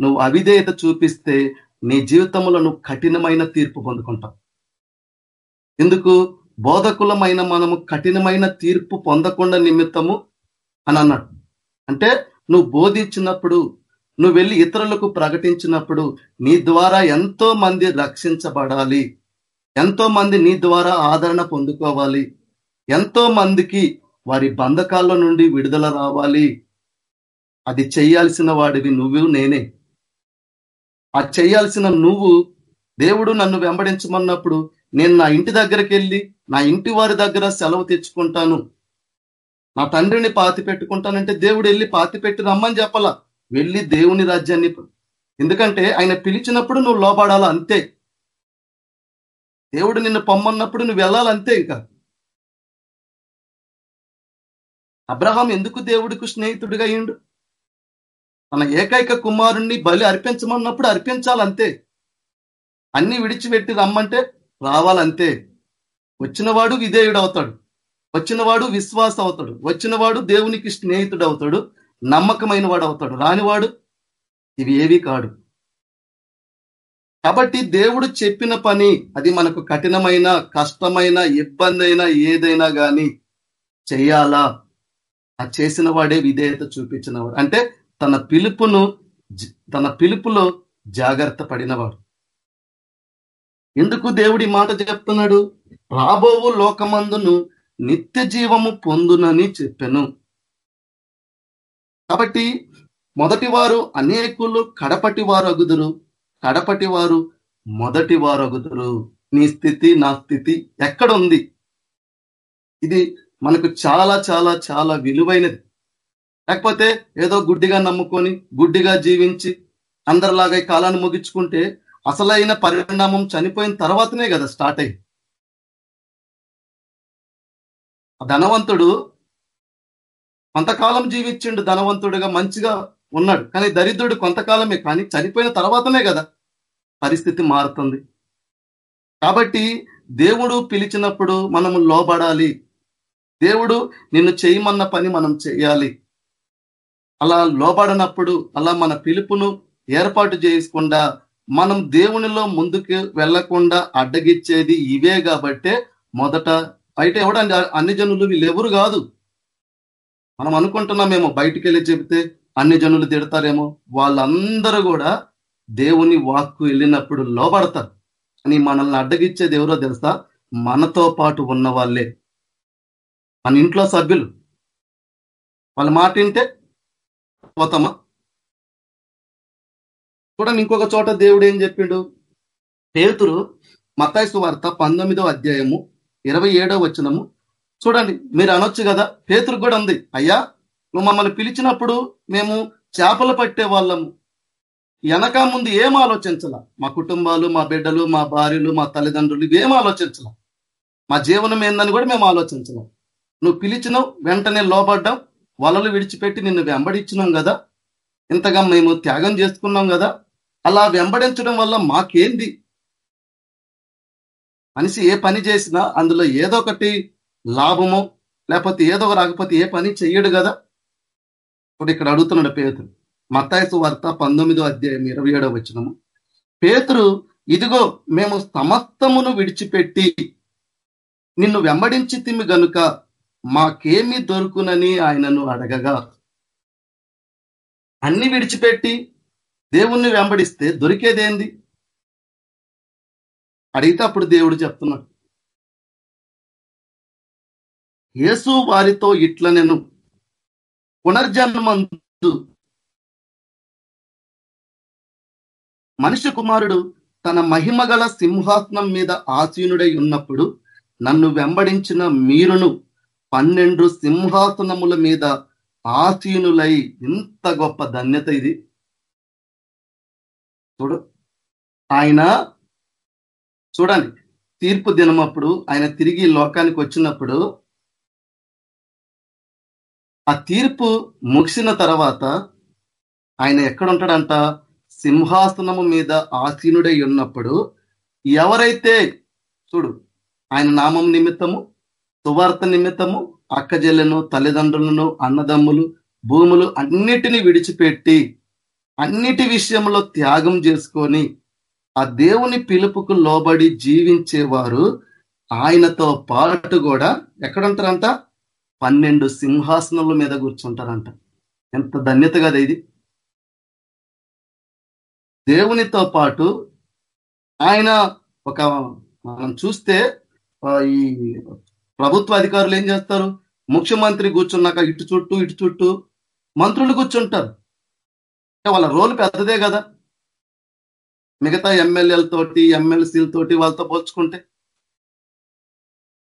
నువ్వు అవిధేయత చూపిస్తే నీ జీవితంలో నువ్వు కఠినమైన తీర్పు పొందుకుంటావు. ఎందుకు? బోధకులమైన మనము కఠినమైన తీర్పు పొందకుండా నిమిత్తము అని అన్నాడు. అంటే నువ్వు బోధించినప్పుడు నువ్వు వెళ్ళి ఇతరులకు ప్రకటించినప్పుడు నీ ద్వారా ఎంతో మంది రక్షించబడాలి. ఎంతో మంది నీ ద్వారా ఆదరణ పొందుకోవాలి. ఎంతో మందికి వారి బంధకాల నుండి విడుదల రావాలి. అది చేయాల్సిన వాడివి నువ్వు నేనే. ఆ చేయాల్సిన నువ్వు దేవుడు నన్ను వెంబడించమన్నప్పుడు నేను నా ఇంటి దగ్గరికి వెళ్ళి నా ఇంటి వారి దగ్గర సెలవు తెచ్చుకుంటాను. నా తండ్రిని పాతి పెట్టుకుంటానంటే దేవుడు వెళ్ళి పాతి పెట్టి రమ్మని చెప్పాలా? వెళ్ళి దేవుని రాజ్యాన్ని ఎందుకంటే ఆయన పిలిచినప్పుడు నువ్వు లోపడాలా అంతే. దేవుడు నిన్ను పొమ్మన్నప్పుడు నువ్వు వెళ్ళాలంతే ఇంకా. అబ్రహాం ఎందుకు దేవుడికి స్నేహితుడిగా అయ్యిండు? తన ఏకైక కుమారుణ్ణి బలి అర్పించమన్నప్పుడు అర్పించాలంతే. అన్ని విడిచిపెట్టి రమ్మంటే రావాలంతే వచ్చినవాడు విధేయుడు అవుతాడు వచ్చినవాడు విశ్వాస అవుతాడు వచ్చినవాడు దేవునికి స్నేహితుడు అవుతాడు నమ్మకమైన వాడు అవుతాడు రానివాడు ఇవి ఏవి కాడు. కాబట్టి దేవుడు చెప్పిన పని అది మనకు కఠినమైన కష్టమైన ఇబ్బంది అయినా ఏదైనా కానీ చేయాలా? ఆ చేసిన వాడే విధేయత చూపించినవాడు. అంటే తన పిలుపును తన పిలుపులో జాగ్రత్త పడినవాడు. ఎందుకు దేవుడి మాట చెప్తున్నాడు? రాబోవు లోకమందును నిత్య జీవము పొందునని చెప్పాను. కాబట్టి మొదటి వారు అనేకులు కడపటి వారు అగుదురు. కడపటి వారు మొదటి వారు అగుదురు. నీ స్థితి నా స్థితి ఎక్కడ ఉంది ఇది మనకు చాలా చాలా చాలా విలువైనది. లేకపోతే ఏదో గుడ్డిగా నమ్ముకొని గుడ్డిగా జీవించి అందరిలాగా ఈ కాలాన్ని ముగించుకుంటే అసలైన పరిణామం చనిపోయిన తర్వాతనే కదా స్టార్ట్ అయ్యి. ధనవంతుడు కొంతకాలం జీవించిండు ధనవంతుడుగా మంచిగా ఉన్నాడు. కానీ దరిద్రుడు కొంతకాలమే కానీ చనిపోయిన తర్వాతనే కదా పరిస్థితి మారుతుంది. కాబట్టి దేవుడు పిలిచినప్పుడు మనము లోబడాలి. దేవుడు నిన్ను చేయమన్న పని మనం చేయాలి. అలా లోబడినప్పుడు అలా మన పిలుపును ఏర్పాటు చేయకుండా మనం దేవునిలో ముందుకు వెళ్ళకుండా అడ్డగిచ్చేది ఇవే కాబట్టే మొదట బయట ఎవడండి? అన్ని జనులు వీళ్ళెవరు కాదు. మనం అనుకుంటున్నామేమో బయటికి వెళ్ళి చెబితే అన్ని జనులు తిడతారేమో. వాళ్ళందరూ కూడా దేవుని వాక్కు వెళ్ళినప్పుడు లోబడతారు. అని మనల్ని అడ్డగిచ్చేది ఎవరో తెలుసా? మనతో పాటు ఉన్న వాళ్ళే. మన ఇంట్లో సభ్యులు. వాళ్ళ మాట వింటే పోతామా? చూడండి ఇంకొక చోట దేవుడు ఏం చెప్పిండు? పేతురు మతాయసు వార్త పంతొమ్మిదో అధ్యాయము ఇరవై ఏడో వచనము. చూడండి మీరు అనొచ్చు కదా పేతురు కూడా ఉంది అయ్యా నువ్వు మమ్మల్ని పిలిచినప్పుడు మేము చేపలు పట్టే వాళ్ళము. వెనక ముందు ఏం ఆలోచించాల? మా కుటుంబాలు మా బిడ్డలు మా భార్యలు మా తల్లిదండ్రులు ఏం ఆలోచించాల? మా జీవనం ఏందని కూడా మేము ఆలోచించలేం. నువ్వు పిలిచినావు వెంటనే లోపడ్డాం వలలు విడిచిపెట్టి నిన్ను వెంబడించినాం కదా. ఇంతగా మేము త్యాగం చేసుకున్నాం కదా అలా వెంబడించడం వల్ల మాకేంది? మనిషి ఏ పని చేసినా అందులో ఏదో ఒకటి లాభమో లేకపోతే ఏదో ఒక రాకపోతే ఏ పని చెయ్యడు కదా. ఇప్పుడు ఇక్కడ అడుగుతున్నాడు పేతురు. మత్తాయసు వార్త పంతొమ్మిదో అధ్యాయం ఇరవై ఏడో వచ్చినము పేతురు ఇదిగో మేము సమస్తమును విడిచిపెట్టి నిన్ను వెంబడించి తిమ్మి గనుక మాకేమి దొరుకునని ఆయనను అడగగా. అన్ని విడిచిపెట్టి దేవుణ్ణి వెంబడిస్తే దొరికేదేంది? అడిగితే అప్పుడు దేవుడు చెప్తున్నాడు. యేసు వారితో ఇట్ల నేను పునర్జన్మందు మనిషి కుమారుడు తన మహిమగల సింహాసనం మీద ఆసీనుడై ఉన్నప్పుడు నన్ను వెంబడించిన మీరును పన్నెండు సింహాసనముల మీద ఆసీనులై ఇంత గొప్ప ధన్యత ఇది. చూడు ఆయన చూడండి తీర్పు దినమప్పుడు ఆయన తిరిగి లోకానికి వచ్చినప్పుడు ఆ తీర్పు ముగిసిన తర్వాత ఆయన ఎక్కడ ఉంటాడంట సింహాసనము మీద ఆసీనుడై ఉన్నప్పుడు ఎవరైతే చూడు ఆయన నామం నిమిత్తము సువార్త నిమిత్తము అక్కజెల్లను తల్లిదండ్రులను అన్నదమ్ములు భూములు అన్నిటిని విడిచిపెట్టి అన్నిటి విషయంలో త్యాగం చేసుకొని ఆ దేవుని పిలుపుకు లోబడి జీవించేవారు ఆయనతో పాటు కూడా ఎక్కడంటారంట? పన్నెండు సింహాసనముల మీద కూర్చుంటారంట. ఎంత ధన్యత కదా ఇది. దేవునితో పాటు ఆయన ఒక మనం చూస్తే ఈ ప్రభుత్వ అధికారులు ఏం చేస్తారు? ముఖ్యమంత్రి కూర్చున్నాక ఇటు చుట్టూ ఇటు చుట్టూ మంత్రులు కూర్చుంటారు. వాళ్ళ రోల్ పెద్దదే కదా. మిగతా ఎమ్మెల్యేలతోటి ఎమ్మెల్సీలతోటి వాళ్ళతో పోల్చుకుంటే.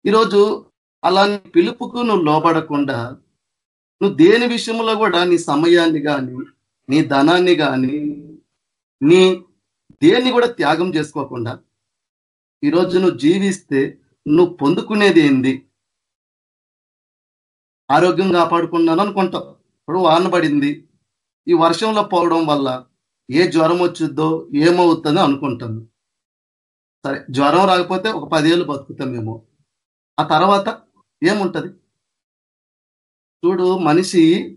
ఈరోజు అలాంటి పిలుపుకు నువ్వు లోబడకుండా నువ్వు దేని విషయంలో కూడా నీ సమయాన్ని కానీ నీ ధనాన్ని కానీ నీ దేన్ని కూడా త్యాగం చేసుకోకుండా ఈరోజు నువ్వు జీవిస్తే నువ్వు పొందుకునేది ఏంది? ఆరోగ్యం కాపాడుకున్నాను అనుకుంటాం. ఇప్పుడు వాన పడింది. ఈ వర్షంలో పోవడం వల్ల ఏ జ్వరం వచ్చిద్దో ఏమవుతుందో అనుకుంటాం. సరే జ్వరం రాకపోతే ఒక పదేళ్ళు బతుకుతామేమో ఆ తర్వాత ఏముంటది? చూడు మనిషి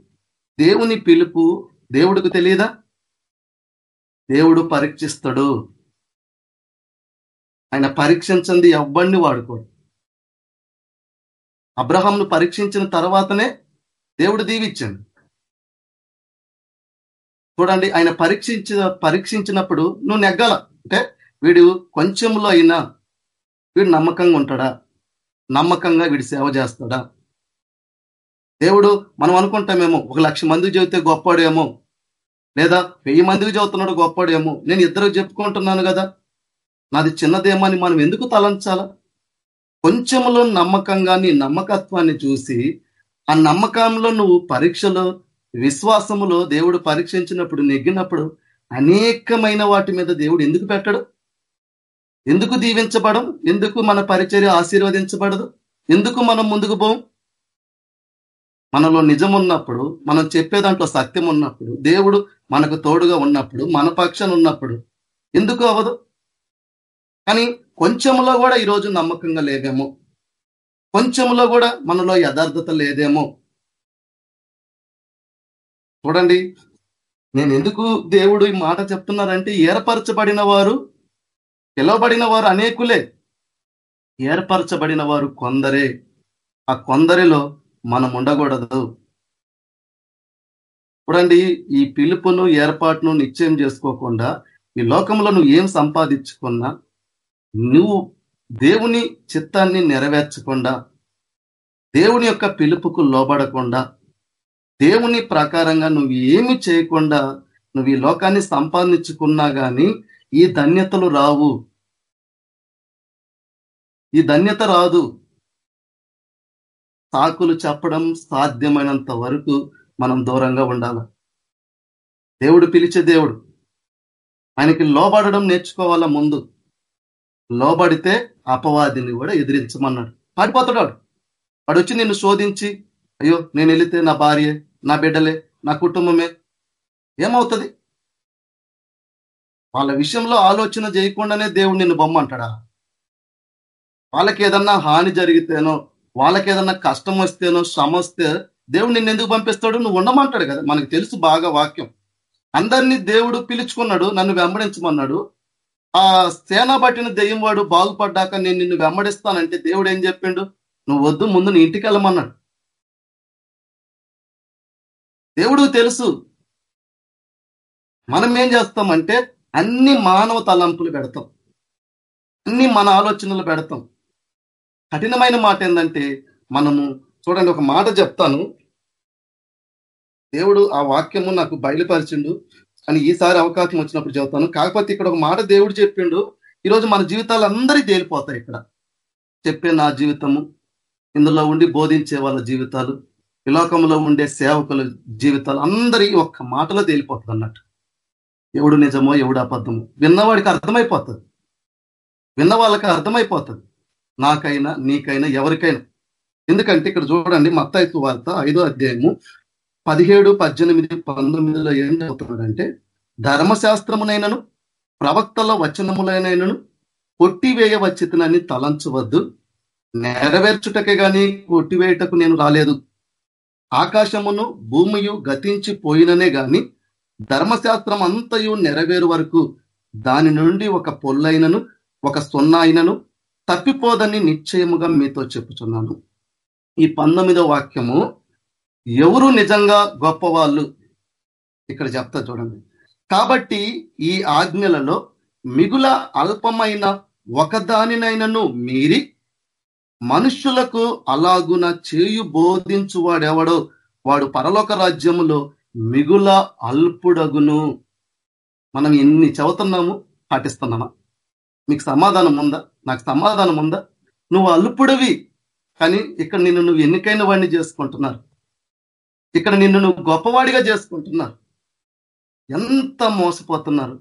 దేవుని పిలుపు దేవుడికి తెలియదా? దేవుడు పరీక్షిస్తాడు. ఆయన పరీక్షించింది ఎవ్వడిని వాడుకోడు. అబ్రహాంను పరీక్షించిన తర్వాతనే దేవుడు దీవిచ్చాడు చూడండి ఆయన పరీక్షించిన పరీక్షించినప్పుడు నువ్వు నెగ్గాల. అంటే వీడు కొంచెంలో అయినా వీడు నమ్మకంగా ఉంటాడా? నమ్మకంగా వీడి సేవ చేస్తాడా? దేవుడు మనం అనుకుంటామేమో ఒక లక్ష మందికి చెబితే గొప్పాడేమో లేదా వెయ్యి మందికి చదువుతున్నాడు గొప్పడేమో నేను ఇద్దరు చెప్పుకుంటున్నాను కదా. నాది చిన్నదేమో అని మనం ఎందుకు తలంచాలా? కొంచెంలో నమ్మకంగా నీ నమ్మకత్వాన్ని చూసి ఆ నమ్మకంలో నువ్వు పరీక్షలో విశ్వాసములో దేవుడు పరీక్షించినప్పుడు నెగ్గినప్పుడు అనేకమైన వాటి మీద దేవుడు ఎందుకు పెట్టడు? ఎందుకు దీవించబడం ఎందుకు మన పరిచర్య ఆశీర్వదించబడదు? ఎందుకు మనం ముందుకు పోం? మనలో నిజం ఉన్నప్పుడు మనం చెప్పే దాంట్లో సత్యం ఉన్నప్పుడు దేవుడు మనకు తోడుగా ఉన్నప్పుడు మన పక్షాన ఉన్నప్పుడు ఎందుకు అవ్వదు కానీ కొంచెంలో కూడా ఈరోజు నమ్మకంగా లేదేమో. కొంచెంలో కూడా మనలో యథార్థత లేదేమో. చూడండి నేను ఎందుకు దేవుడు ఈ మాట చెప్తున్నారంటే ఏర్పరచబడిన వారు పిలవబడిన వారు అనేకులే. ఏర్పరచబడిన వారు కొందరే. ఆ కొందరిలో మనం ఉండకూడదు. చూడండి ఈ పిలుపును ఏర్పాటును నిశ్చయం చేసుకోకుండా ఈ లోకంలో నువ్వు ఏం సంపాదించుకున్నా నువ్వు దేవుని చిత్తాన్ని నెరవేర్చకుండా దేవుని యొక్క పిలుపుకు లోబడకుండా దేవుని ప్రకారంగా నువ్వు ఏమి చేయకుండా నువ్వు ఈ లోకాన్ని సంపాదించుకున్నా గాని ఈ ధన్యతలు రావు. ఈ ధన్యత రాదు. సాకులు చెప్పడం సాధ్యమైనంత వరకు మనం దూరంగా ఉండాలి. దేవుడు పిలిచే దేవుడు. ఆయనకి లోబడడం నేర్చుకోవాలా ముందు? లోబడితే అపవాదిని కూడా ఎదిరించమన్నాడు. పారిపోతాడు వాడు. వాడు వచ్చి నిన్ను శోధించి అయ్యో నేను వెళితే నా భార్య నా బిడ్డలే నా కుటుంబమే. ఏమవుతుంది? వాళ్ళ విషయంలో ఆలోచన చేయకుండానే దేవుడు నిన్ను బొమ్మంటాడా? వాళ్ళకి ఏదన్నా హాని జరిగితేనో వాళ్ళకి ఏదన్నా కష్టం వస్తేనో శ్రమ వస్తే దేవుడు నిన్ను ఎందుకు పంపిస్తాడు? నువ్వు ఉండమంటాడు కదా. మనకు తెలుసు బాగా వాక్యం. అందరినీ దేవుడు పిలుచుకున్నాడు నన్ను వెంబడించమన్నాడు. ఆ సేన పట్టిన దెయ్యం వాడు బాగుపడ్డాక నేను నిన్ను వెంబడిస్తానంటే దేవుడు ఏం చెప్పిండు? నువ్వు వద్దు ముందు నీ ఇంటికి వెళ్ళమన్నాడు. దేవుడు తెలుసు. మనం ఏం చేస్తామంటే అన్ని మానవ తలంపులు పెడతాం. అన్ని మన ఆలోచనలు పెడతాం. కఠినమైన మాట ఏంటంటే మనము చూడండి ఒక మాట చెప్తాను. దేవుడు ఆ వాక్యము నాకు బయలుపరిచిండు. అని ఈసారి అవకాశం వచ్చినప్పుడు చెబుతాను. కాకపోతే ఇక్కడ ఒక మాట దేవుడు చెప్పిండు. ఈరోజు మన జీవితాలు అందరి తేలిపోతాయి ఇక్కడ. చెప్పే నా జీవితము ఇందులో ఉండి బోధించే వాళ్ళ జీవితాలు ఈ లోకంలో ఉండే సేవకుల జీవితాలు అందరి ఒక్క మాటలో తేలిపోతుంది అన్నట్టు. ఎవడు నిజమో ఎవడు అబద్ధమో విన్నవాడికి అర్థమైపోతుంది. విన్న వాళ్ళకి అర్థమైపోతుంది. నాకైనా నీకైనా ఎవరికైనా. ఎందుకంటే ఇక్కడ చూడండి మత్తాయి వార్త ఐదో అధ్యాయము పదిహేడు పద్దెనిమిది పంతొమ్మిదిలో ఏం చెబుతున్నాడంటే ధర్మశాస్త్రమునైనను ప్రవక్తల వచనములైనను కొట్టివేయవచ్చితనని తలంచవద్దు. నెరవేర్చుటకే గాని కొట్టివేయటకు నేను రాలేదు. ఆకాశమును భూమియు గతించి పోయిననే గాని ధర్మశాస్త్రం అంతయు నెరవేరు వరకు దాని నుండి ఒక పొల్లైనను ఒక సున్నా అయినను తప్పిపోదని నిశ్చయముగా మీతో చెప్పుచున్నాను. ఈ పంతొమ్మిదో వాక్యము ఎవరు నిజంగా గొప్పవాళ్ళు? ఇక్కడ చెప్తా చూడండి. కాబట్టి ఈ ఆజ్ఞలలో మిగుల అల్పమైన ఒకదానినైనను మీరి మనుష్యులకు అలాగున చేయు బోధించువాడెవడో వాడు పరలోక రాజ్యములో మిగుల అల్పుడగును. మనం ఎన్ని చదువుతున్నాము? పాటిస్తున్నామా? మీకు సమాధానం ఉందా? నాకు సమాధానం ఉందా? నువ్వు అల్పుడవి కానీ ఇక్కడ నిన్ను నువ్వు ఎన్నికైన వాడిని చేసుకుంటున్నారు. ఇక్కడ నిన్ను నువ్వు గొప్పవాడిగా చేసుకుంటున్నారు ఎంత మోసపోతున్నారు.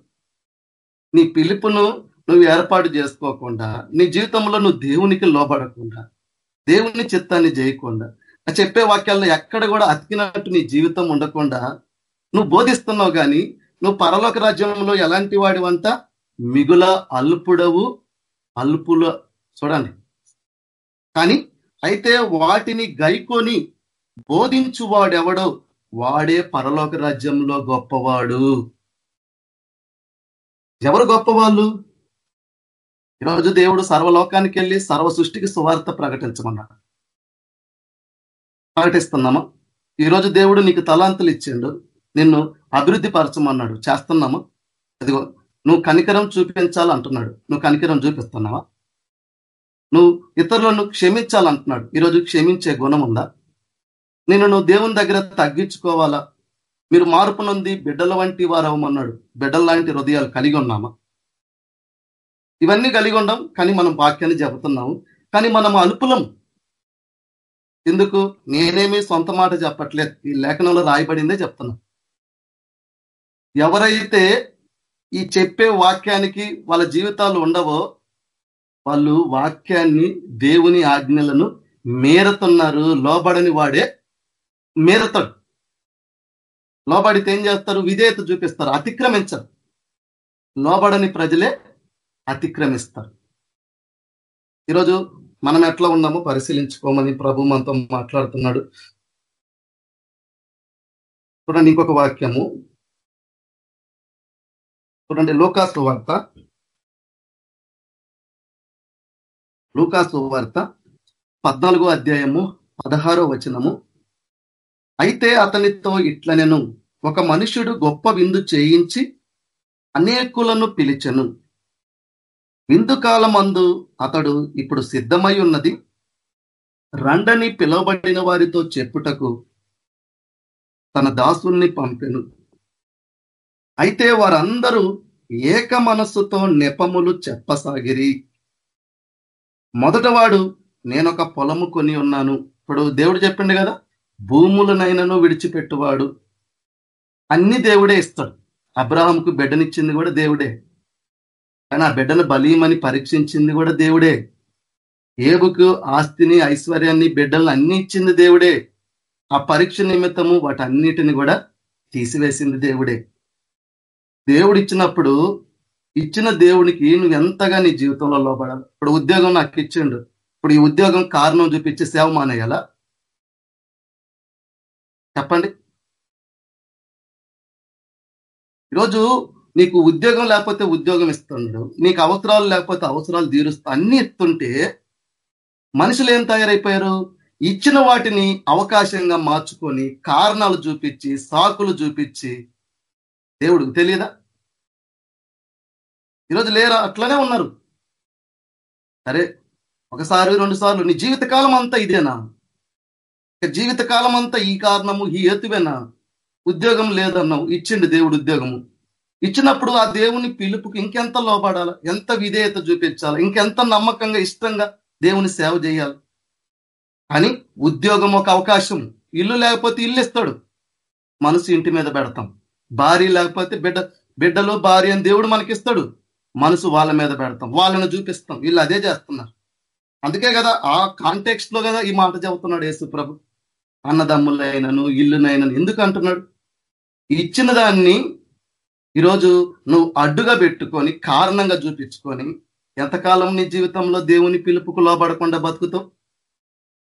నీ పిలుపును నువ్వు ఏర్పాటు చేసుకోకుండా నీ జీవితంలో నువ్వు దేవునికి లోబడకుండా దేవుని చిత్తాన్ని చేయకుండా ఆ చెప్పే వాక్యాల్లో ఎక్కడ కూడా అతికినట్టు నీ జీవితం ఉండకుండా నువ్వు బోధిస్తున్నావు కానీ నువ్వు పరలోక రాజ్యంలో ఎలాంటి వాడివంట మిగుల అల్పుడవు అల్పుల చూడండి. కానీ అయితే వాటిని గైకొని బోధించువాడెవడో? వాడే పరలోక రాజ్యంలో గొప్పవాడు. ఎవరు గొప్పవాళ్ళు? ఈరోజు దేవుడు సర్వలోకానికి వెళ్ళి సర్వ సృష్టికి సువార్త ప్రకటించమన్నాడు. ప్రకటిస్తున్నామా? ఈరోజు దేవుడు నీకు తలాంతులు ఇచ్చిండు. నిన్ను అభివృద్ధి పరచమన్నాడు. చేస్తున్నామా? అదిగో నువ్వు కనికరం చూపించాలంటున్నాడు. నువ్వు కనికరం చూపిస్తున్నావా? నువ్వు ఇతరులను క్షమించాలంటున్నాడు. ఈరోజు క్షమించే గుణం ఉందా? నేను నువ్వు దేవుని దగ్గర తగ్గించుకోవాలా? మీరు మార్పు నొంది బిడ్డల వంటి వారు అవ్వమన్నాడు బిడ్డల లాంటి హృదయాలు కలిగి ఉన్నామా? ఇవన్నీ కలిగి ఉండం కానీ మనం వాక్యాన్ని చెబుతున్నాము. కానీ మనం అల్పులం. ఎందుకు? నేనేమి సొంత మాట చెప్పట్లేదు. ఈ లేఖనంలో రాయబడిందే చెప్తున్నా. ఎవరైతే ఈ చెప్పే వాక్యానికి వాళ్ళ జీవితాలు ఉండవో వాళ్ళు వాక్యాన్ని దేవుని ఆజ్ఞలను మేరతున్నారు లోబడని వాడే మేరతాడు. లోబడితే ఏం చేస్తారు? విధేయత చూపిస్తారు. అతిక్రమించరు. లోబడని ప్రజలే అతిక్రమిస్తారు. ఈరోజు మనం ఎట్లా ఉన్నామో పరిశీలించుకోమని ప్రభు మనతో మాట్లాడుతున్నాడు. చూడండి ఇంకొక వాక్యము. చూడండి లోకాసు వార్త. లూకాసు వార్త పద్నాలుగో అధ్యాయము పదహారో వచనము. అయితే అతనితో ఇట్లనెను ఒక మనుషుడు గొప్ప విందు చేయించి అనేకులను పిలిచెను. విందు కాలమందు అతడు ఇప్పుడు సిద్ధమై ఉన్నది. రండని పిలువబడిన వారితో చెప్పుటకు తన దాసుల్ని పంపెను. అయితే వారందరూ ఏక మనస్సుతో నెపములు చెప్పసాగిరి. మొదటవాడు నేనొక పొలము కొని ఉన్నాను. ఇప్పుడు దేవుడు చెప్పిండు కదా భూములనైనను విడిచిపెట్టువాడు. అన్ని దేవుడే ఇస్తాడు. అబ్రహాంకు బిడ్డనిచ్చింది కూడా దేవుడే. కానీ ఆ బిడ్డను బలీయమని పరీక్షించింది కూడా దేవుడే. ఏబుకు ఆస్తిని ఐశ్వర్యాన్ని బిడ్డలను అన్ని ఇచ్చింది దేవుడే. ఆ పరీక్ష నిమిత్తము వాటన్నిటిని కూడా తీసివేసింది దేవుడే. దేవుడు ఇచ్చినప్పుడు ఇచ్చిన దేవునికి నువ్వు ఎంతగా నీ జీవితంలో లోపడాలి ఇప్పుడు ఉద్యోగం నాకు ఇచ్చిండు. ఇప్పుడు ఈ ఉద్యోగం కారణం చూపించి సేవ మానేయాలా? చెప్పండి. ఈరోజు నీకు ఉద్యోగం లేకపోతే ఉద్యోగం ఇస్తుండ్రు నీకు అవసరాలు లేకపోతే అవసరాలు తీరుస్తా అన్ని ఇస్తుంటే మనుషులు ఏం తయారైపోయారు? ఇచ్చిన వాటిని అవకాశంగా మార్చుకొని కారణాలు చూపించి సాకులు చూపించి దేవుడికి తెలియదా? ఈరోజు లేరా? అట్లనే ఉన్నారు. సరే ఒకసారి రెండు సార్లు నీ జీవితకాలం అంతా ఇదేనా? జీవితకాలం అంతా ఈ కారణము ఈ హేతువేనా ఉద్యోగం లేదన్నావు ఇచ్చిండు దేవుడు ఉద్యోగము. ఇచ్చినప్పుడు ఆ దేవుని పిలుపుకి ఇంకెంత లోపడాలి ఎంత విధేయత చూపించాలి? ఇంకెంత నమ్మకంగా ఇష్టంగా దేవుని సేవ చేయాలి? కానీ ఉద్యోగం ఒక అవకాశం. ఇల్లు లేకపోతే ఇల్లు ఇస్తాడు. మనసు ఇంటి మీద పెడతాం. భార్య లేకపోతే బిడ్డ బిడ్డలు భార్య అని దేవుడు మనకిస్తాడు. మనసు వాళ్ళ మీద పెడతాం. వాళ్ళని చూపిస్తాం. వీళ్ళు అదే చేస్తున్నారు. అందుకే కదా ఆ కాంటెక్స్ట్లో కదా ఈ మాట చెబుతున్నాడు యేసు ప్రభు అన్నదమ్ములైనను ఇల్లునైనను. ఎందుకు అంటున్నాడు ఇచ్చిన దాన్ని ఈరోజు నువ్వు అడ్డుగా పెట్టుకొని కారణంగా చూపించుకొని ఎంతకాలం నీ జీవితంలో దేవుని పిలుపుకు లోబడకుండా బతుకుతావు?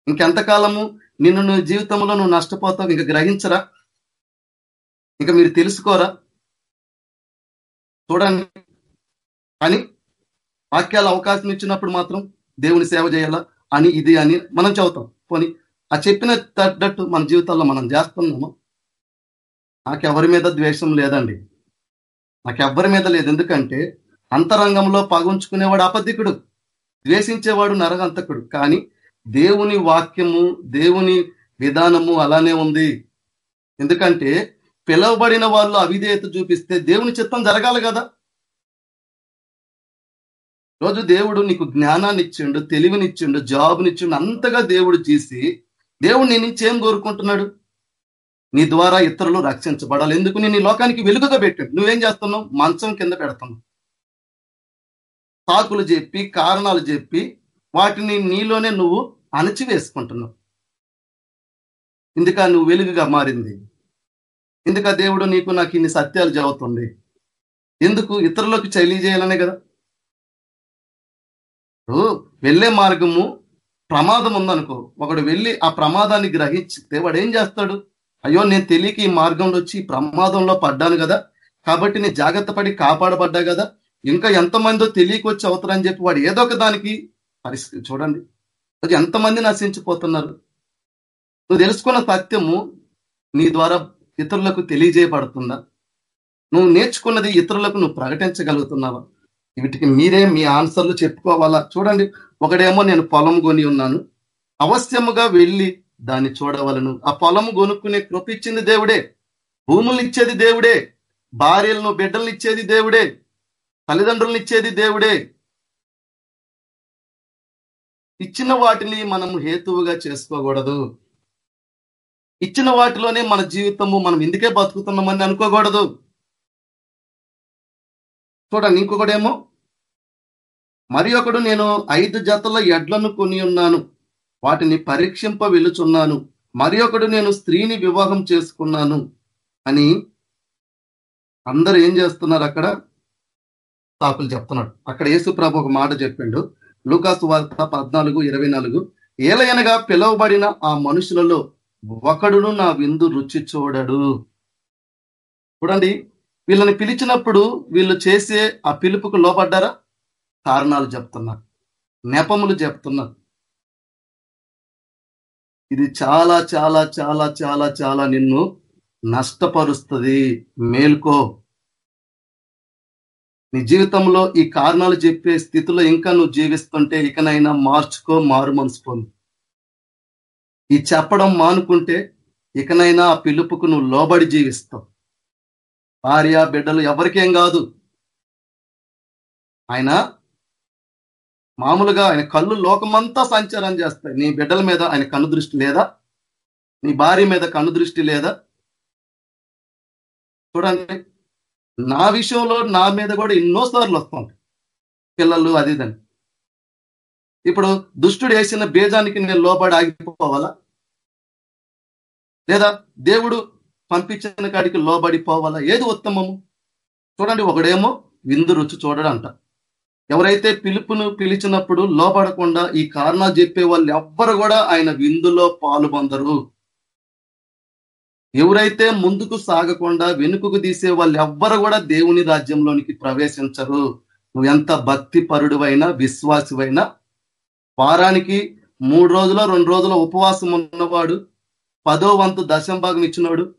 ఇంకెంతకాలము నిన్ను నువ్వు జీవితంలో నువ్వు నష్టపోతావు? ఇంకా గ్రహించరా? ఇంకా మీరు తెలుసుకోరా? చూడండి. అని వాక్యాలు అవకాశం ఇచ్చినప్పుడు మాత్రం దేవుని సేవ చేయాలా? అని ఇది అని మనం చదువుతాం. పోనీ ఆ చెప్పిన తగ్గట్టు మన జీవితాల్లో మనం చేస్తున్నాము. నాకెవరి మీద ద్వేషం లేదండి. నాకెవ్వరి మీద లేదు. ఎందుకంటే అంతరంగంలో పగుంచుకునేవాడు అపధికుడు ద్వేషించేవాడు నరగంతకుడు కానీ దేవుని వాక్యము దేవుని విధానము అలానే ఉంది. ఎందుకంటే పిలవబడిన వాళ్ళు అవిధేయత చూపిస్తే దేవుని చిత్తం జరగాలి కదా. రోజు దేవుడు నీకు జ్ఞానాన్ని ఇచ్చిండు తెలివినిచ్చిండు జాబ్నిచ్చిండు అంతగా దేవుడు చేసి దేవుడు నీ నుంచి ఏం కోరుకుంటున్నాడు. నీ ద్వారా ఇతరులు రక్షించబడాలి. ఎందుకు? నేను ఈ లోకానికి వెలుగుగా పెట్టాడు. నువ్వేం చేస్తున్నావు? మంచం కింద పెడుతున్నావు. తాకులు చెప్పి కారణాలు చెప్పి వాటిని నీలోనే నువ్వు అణచివేసుకుంటున్నావు. ఇందుక నువ్వు వెలుగుగా మారింది. ఇందుక దేవుడు నీకు నాకు ఇన్ని సత్యాలు చదువుతుంది ఎందుకు? ఇతరులకు తెలియజేయాలనే కదా. వెళ్ళే మార్గము ప్రమాదం ఉందనుకో ఒకడు వెళ్ళి ఆ ప్రమాదాన్ని గ్రహించితే వాడు ఏం చేస్తాడు? అయ్యో నేను తెలియక ఈ మార్గంలో వచ్చి ప్రమాదంలో పడ్డాను కదా కాబట్టి నేను జాగ్రత్త పడి కాపాడబడ్డా కదా ఇంకా ఎంతమందో తెలియక వచ్చి అవుతారని చెప్పి వాడు ఏదో ఒక దానికి పరిస్థితి చూడండి. అది ఎంతమంది నశించిపోతున్నారు? నువ్వు తెలుసుకున్న సత్యము నీ ద్వారా ఇతరులకు తెలియజేయబడుతుందా? నువ్వు నేర్చుకున్నది ఇతరులకు నువ్వు ప్రకటించగలుగుతున్నావా? వీటికి మీరే మీ ఆన్సర్లు చెప్పుకోవాలా? చూడండి ఒకడేమో నేను పొలం కొని ఉన్నాను. అవశ్యముగా వెళ్ళి దాన్ని చూడవలను. ఆ పొలము కొనుక్కునే కృప ఇచ్చింది దేవుడే. భూములను ఇచ్చేది దేవుడే. భార్యలను బిడ్డలను ఇచ్చేది దేవుడే. తల్లిదండ్రులను ఇచ్చేది దేవుడే. ఇచ్చిన వాటిని మనం హేతువుగా చేసుకోకూడదు. ఇచ్చిన వాటిలోనే మన జీవితము మనం ఎందుకే బతుకుతున్నామని అనుకోకూడదు. చూడండి ఇంకొకడేమో మరి ఒకడు నేను ఐదు జతల ఎడ్లను కొని ఉన్నాను వాటిని పరీక్షింప వెలుచున్నాను. మరి ఒకడు నేను స్త్రీని వివాహం చేసుకున్నాను అని అందరు ఏం చేస్తున్నారు అక్కడ? తాకులు చెప్తున్నాడు. అక్కడ యేసుప్రభు ఒక మాట చెప్పిండు. లూకాసు వార్త పద్నాలుగు ఇరవై నాలుగు. ఏలయనగా పిలువబడిన ఆ మనుషులలో ఒకడును నా విందు రుచి చూడడు. చూడండి వీళ్ళని పిలిచినప్పుడు వీళ్ళు చేసే ఆ పిలుపుకు లోపడ్డారా కారణాలు చెప్తున్నారు. నెపములు చెప్తున్నారు. ఇది చాలా చాలా చాలా చాలా చాలా నిన్ను నష్టపరుస్తుంది. మేల్కో. నీ జీవితంలో ఈ కారణాలు చెప్పే స్థితిలో ఇంకా నువ్వు జీవిస్తుంటే ఇకనైనా మార్చుకో మారు మనసుకోను ఈ చెప్పడం మానుకుంటే ఇకనైనా ఆ పిలుపుకు నువ్వు లోబడి జీవిస్తావు. భార్య బిడ్డలు ఎవరికేం కాదు. ఆయన మామూలుగా ఆయన కళ్ళు లోకమంతా సంచారం చేస్తాయి. నీ బిడ్డల మీద ఆయన కన్ను దృష్టి లేదా? నీ భార్య మీద కన్ను దృష్టి లేదా? చూడండి నా విషయంలో నా మీద కూడా ఎన్నోసార్లు వస్తుంది. పిల్లలు అది ఇప్పుడు దుష్టుడు వేసిన బీజానికి నేను లోబడి ఆగిపోవాలా? లేదా దేవుడు పంపించిన కాడికి లోబడి పోవాలా ఏది ఉత్తమము? చూడండి ఒకడేమో విందు రుచి చూడడం అంట ఎవరైతే పిలుపును పిలిచినప్పుడు లోపడకుండా ఈ కారణాలు చెప్పే వాళ్ళు ఎవ్వరు కూడా ఆయన విందులో పాలు పొందరు. ఎవరైతే ముందుకు సాగకుండా వెనుకకు తీసే వాళ్ళు ఎవ్వరు కూడా దేవుని రాజ్యంలోనికి ప్రవేశించరు. నువ్వు ఎంత భక్తి పరుడువైనా విశ్వాసువైనా వారానికి మూడు రోజుల రెండు రోజుల ఉపవాసం ఉన్నవాడు పదో వంతు దశం భాగం ఇచ్చినవాడు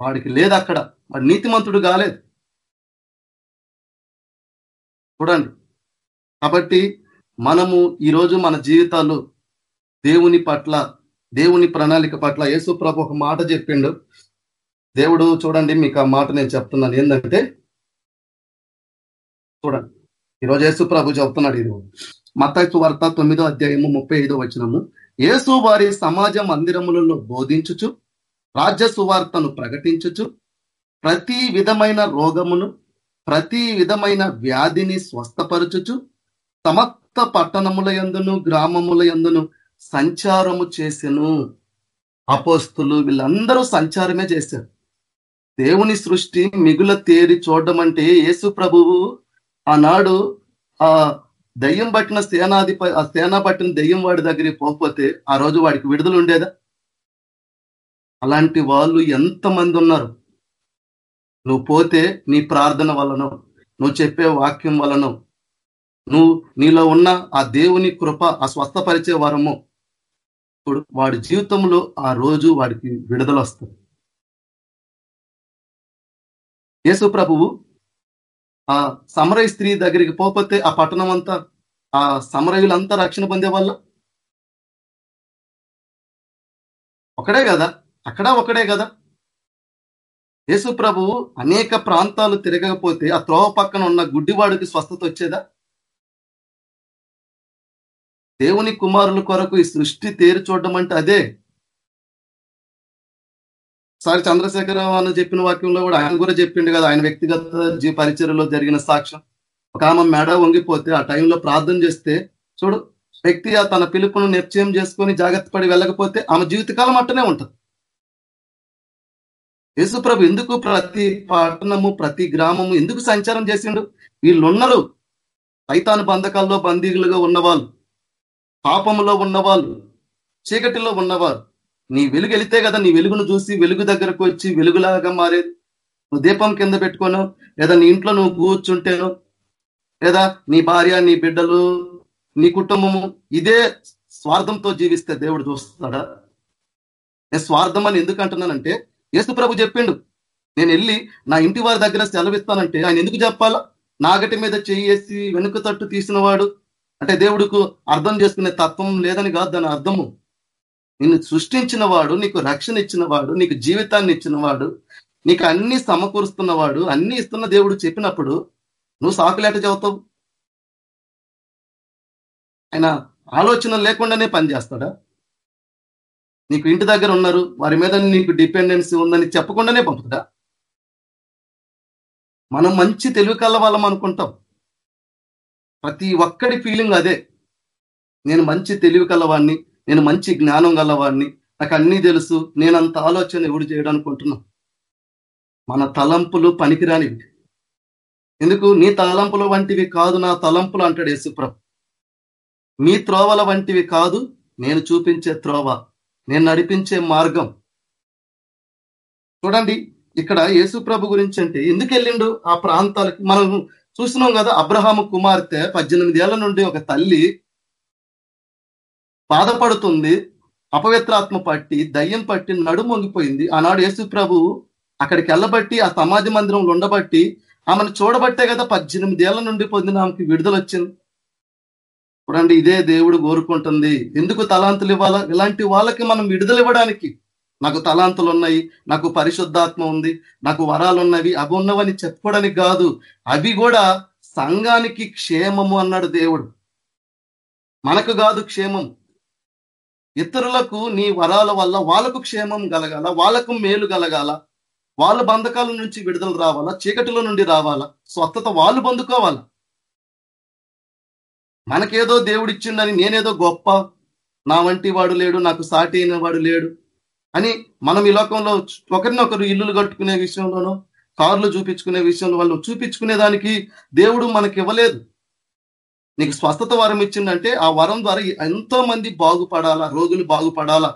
వాడికి లేదు అక్కడ. వాడు నీతిమంతుడు కాలేదు. చూడండి. కాబట్టి మనము ఈరోజు మన జీవితాలు దేవుని పట్ల దేవుని ప్రణాళిక పట్ల యేసు ప్రభు ఒక మాట చెప్పిండు. దేవుడు చూడండి మీకు ఆ మాట నేను చెప్తున్నాను. ఏంటంటే చూడండి. ఈరోజు యేసు ప్రభు చెప్తున్నాడు ఈరోజు. మత్తయి వార్త తొమ్మిదో అధ్యాయము ముప్పై ఐదో వచనము. యేసు వారి సమాజ మందిరములలో బోధించుచు రాజ్య సువార్తను ప్రకటించుచు ప్రతి విధమైన రోగమును ప్రతి విధమైన వ్యాధిని స్వస్థపరచుచు సమస్త పట్టణముల యందును గ్రామముల యందును సంచారము చేసెను. అపోస్తులు వీళ్ళందరూ సంచారమే చేశారు. దేవుని సృష్టి మిగుల తేరి చూడడం అంటే యేసు ప్రభువు ఆనాడు ఆ దయ్యం పట్టిన సేనాధిప ఆ సేనా పట్టిన దయ్యం వాడి దగ్గరికి పోకపోతే ఆ రోజు వాడికి విడుదల ఉండేదా? అలాంటి వాళ్ళు ఎంతమంది ఉన్నారు. నువ్వు పోతే నీ ప్రార్థన వలన నువ్వు చెప్పే వాక్యం వలనో నువ్వు నీలో ఉన్న ఆ దేవుని కృప ఆ స్వస్థపరిచే వరము ఇప్పుడు వాడి జీవితంలో ఆ రోజు వాడికి విడుదల వస్తుంది. యేసు ప్రభువు ఆ సమరయ స్త్రీ దగ్గరికి పోకపోతే ఆ పట్టణం అంతా ఆ సమరయులంతా రక్షణ పొందే వాళ్ళ? ఒకడే కదా? అక్కడ ఒకడే కదా? యేసు ప్రభువు అనేక ప్రాంతాలు తిరగకపోతే ఆ త్రోవ పక్కన ఉన్న గుడ్డివాడికి స్వస్థత వచ్చేదా? దేవుని కుమారుల కొరకు ఈ సృష్టి తేరు చూడడం అంటే అదే. సారి చంద్రశేఖరరావు అని చెప్పిన వాక్యంలో కూడా ఆయన కూడా చెప్పిండు కదా ఆయన వ్యక్తిగత జీ పరిచయలో జరిగిన సాక్ష్యం. ఒక ఆమె మెడ వంగిపోతే ఆ టైంలో ప్రార్థన చేస్తే చూడు వ్యక్తి ఆ తన పిలుపును నిశ్చయం చేసుకొని జాగ్రత్త పడి వెళ్ళకపోతే ఆమె జీవితకాలం అట్టనే ఉంటుంది. యేసుప్రభు ఎందుకు ప్రతి పట్టణము ప్రతి గ్రామము ఎందుకు సంచారం చేసిండు? వీళ్ళున్నారు సైతాను బంధకాల్లో బందీలుగా ఉన్నవాళ్ళు పాపములో ఉన్నవాళ్ళు చీకటిలో ఉన్నవారు. నీ వెలుగు వెళితే కదా నీ వెలుగును చూసి వెలుగు దగ్గరకు వచ్చి వెలుగులాగా మారేది. నువ్వు దీపం కింద పెట్టుకోను లేదా నీ ఇంట్లో నువ్వు కూర్చుంటేను లేదా నీ భార్య నీ బిడ్డలు నీ కుటుంబము ఇదే స్వార్థంతో జీవిస్తే దేవుడు చూస్తాడా? నేను స్వార్థం అని ఎందుకు అంటున్నానంటే యేసు ప్రభు చెప్పిండు నేను వెళ్ళి నా ఇంటి వారి దగ్గర సెలవిస్తానంటే ఆయన ఎందుకు చెప్పాలా? నాగటి మీద చెయ్యేసి వెనుక తట్టు తీసిన వాడు అంటే దేవుడుకు అర్థం చేసుకునే తత్వం లేదని కాదు దాని అర్థము. నిన్ను సృష్టించిన వాడు నీకు రక్షణ ఇచ్చిన వాడు నీకు జీవితాన్ని ఇచ్చిన వాడు నీకు అన్ని సమకూరుస్తున్నవాడు అన్ని ఇస్తున్న దేవుడు చెప్పినప్పుడు నువ్వు సాకులేట చదువుతావు? ఆయన ఆలోచన లేకుండానే పనిచేస్తాడా? నీకు ఇంటి దగ్గర ఉన్నారు వారి మీద నీకు డిపెండెన్సీ ఉందని చెప్పకుండానే పంపుతాడా? మనం మంచి తెలివి కళ్ళ వాళ్ళం అనుకుంటాం. ప్రతి ఒక్కడి ఫీలింగ్ అదే. నేను మంచి తెలివి కలవాడిని నేను మంచి జ్ఞానం గలవాడిని నాకు అన్నీ తెలుసు నేనంత ఆలోచన ఎవడు చేయడం అనుకుంటున్నా మన తలంపులు పనికిరానివి. ఎందుకు? నీ తలంపుల వంటివి కాదు నా తలంపులు అంటాడు యేసుప్రభు. నీ త్రోవల వంటివి కాదు నేను చూపించే త్రోవ. నేను నడిపించే మార్గం. చూడండి ఇక్కడ యేసు ప్రభు గురించి అంటే ఎందుకు వెళ్ళిండు? ఆ ప్రాంతాలకి మనం చూస్తున్నాం కదా అబ్రహాము కుమార్తె పద్దెనిమిది ఏళ్ళ నుండి ఒక తల్లి బాధపడుతుంది అపవిత్రాత్మ పట్టి దయ్యం పట్టి నడుము వంగిపోయింది ఆనాడు యేసు ప్రభు అక్కడికి వెళ్ళబట్టి ఆ సమాజ మందిరంలో ఉండబట్టి ఆమెను చూడబట్టే కదా పద్దెనిమిది ఏళ్ళ నుండి పొందిన ఆమెకి విడుదల వచ్చింది చూడండి ఇదే దేవుడు కోరుకుంటుంది. ఎందుకు తలాంతులు ఇవ్వాలా? ఇలాంటి వాళ్ళకి మనం విడుదల ఇవ్వడానికి. నాకు తలాంతులు ఉన్నాయి నాకు పరిశుద్ధాత్మ ఉంది నాకు వరాలు ఉన్నవి అవి ఉన్నవని చెప్పుకోవడానికి కాదు. అవి కూడా సంఘానికి క్షేమము అన్నాడు దేవుడు. మనకు కాదు క్షేమం. ఇతరులకు నీ వరాల వల్ల వాళ్ళకు క్షేమం కలగాల వాళ్ళకు మేలు కలగాల వాళ్ళ బంధకాల నుంచి విడుదల రావాలా చీకటిలో నుండి రావాలా స్వస్థత వాళ్ళు పొందుకోవాలా? మనకేదో దేవుడిచ్చిండని నేనేదో గొప్ప నా వంటి వాడు లేడు నాకు సాటి అయిన వాడు లేడు అని మనం ఈ లోకంలో ఒకరినొకరు ఇల్లులు కట్టుకునే విషయంలోనో కార్లు చూపించుకునే విషయంలో వాళ్ళు చూపించుకునే దానికి దేవుడు మనకి ఇవ్వలేదు నీకు స్వస్థత వరం ఇచ్చిందంటే ఆ వరం ద్వారా ఎంతో మంది బాగుపడాలా రోగులు బాగుపడాలా.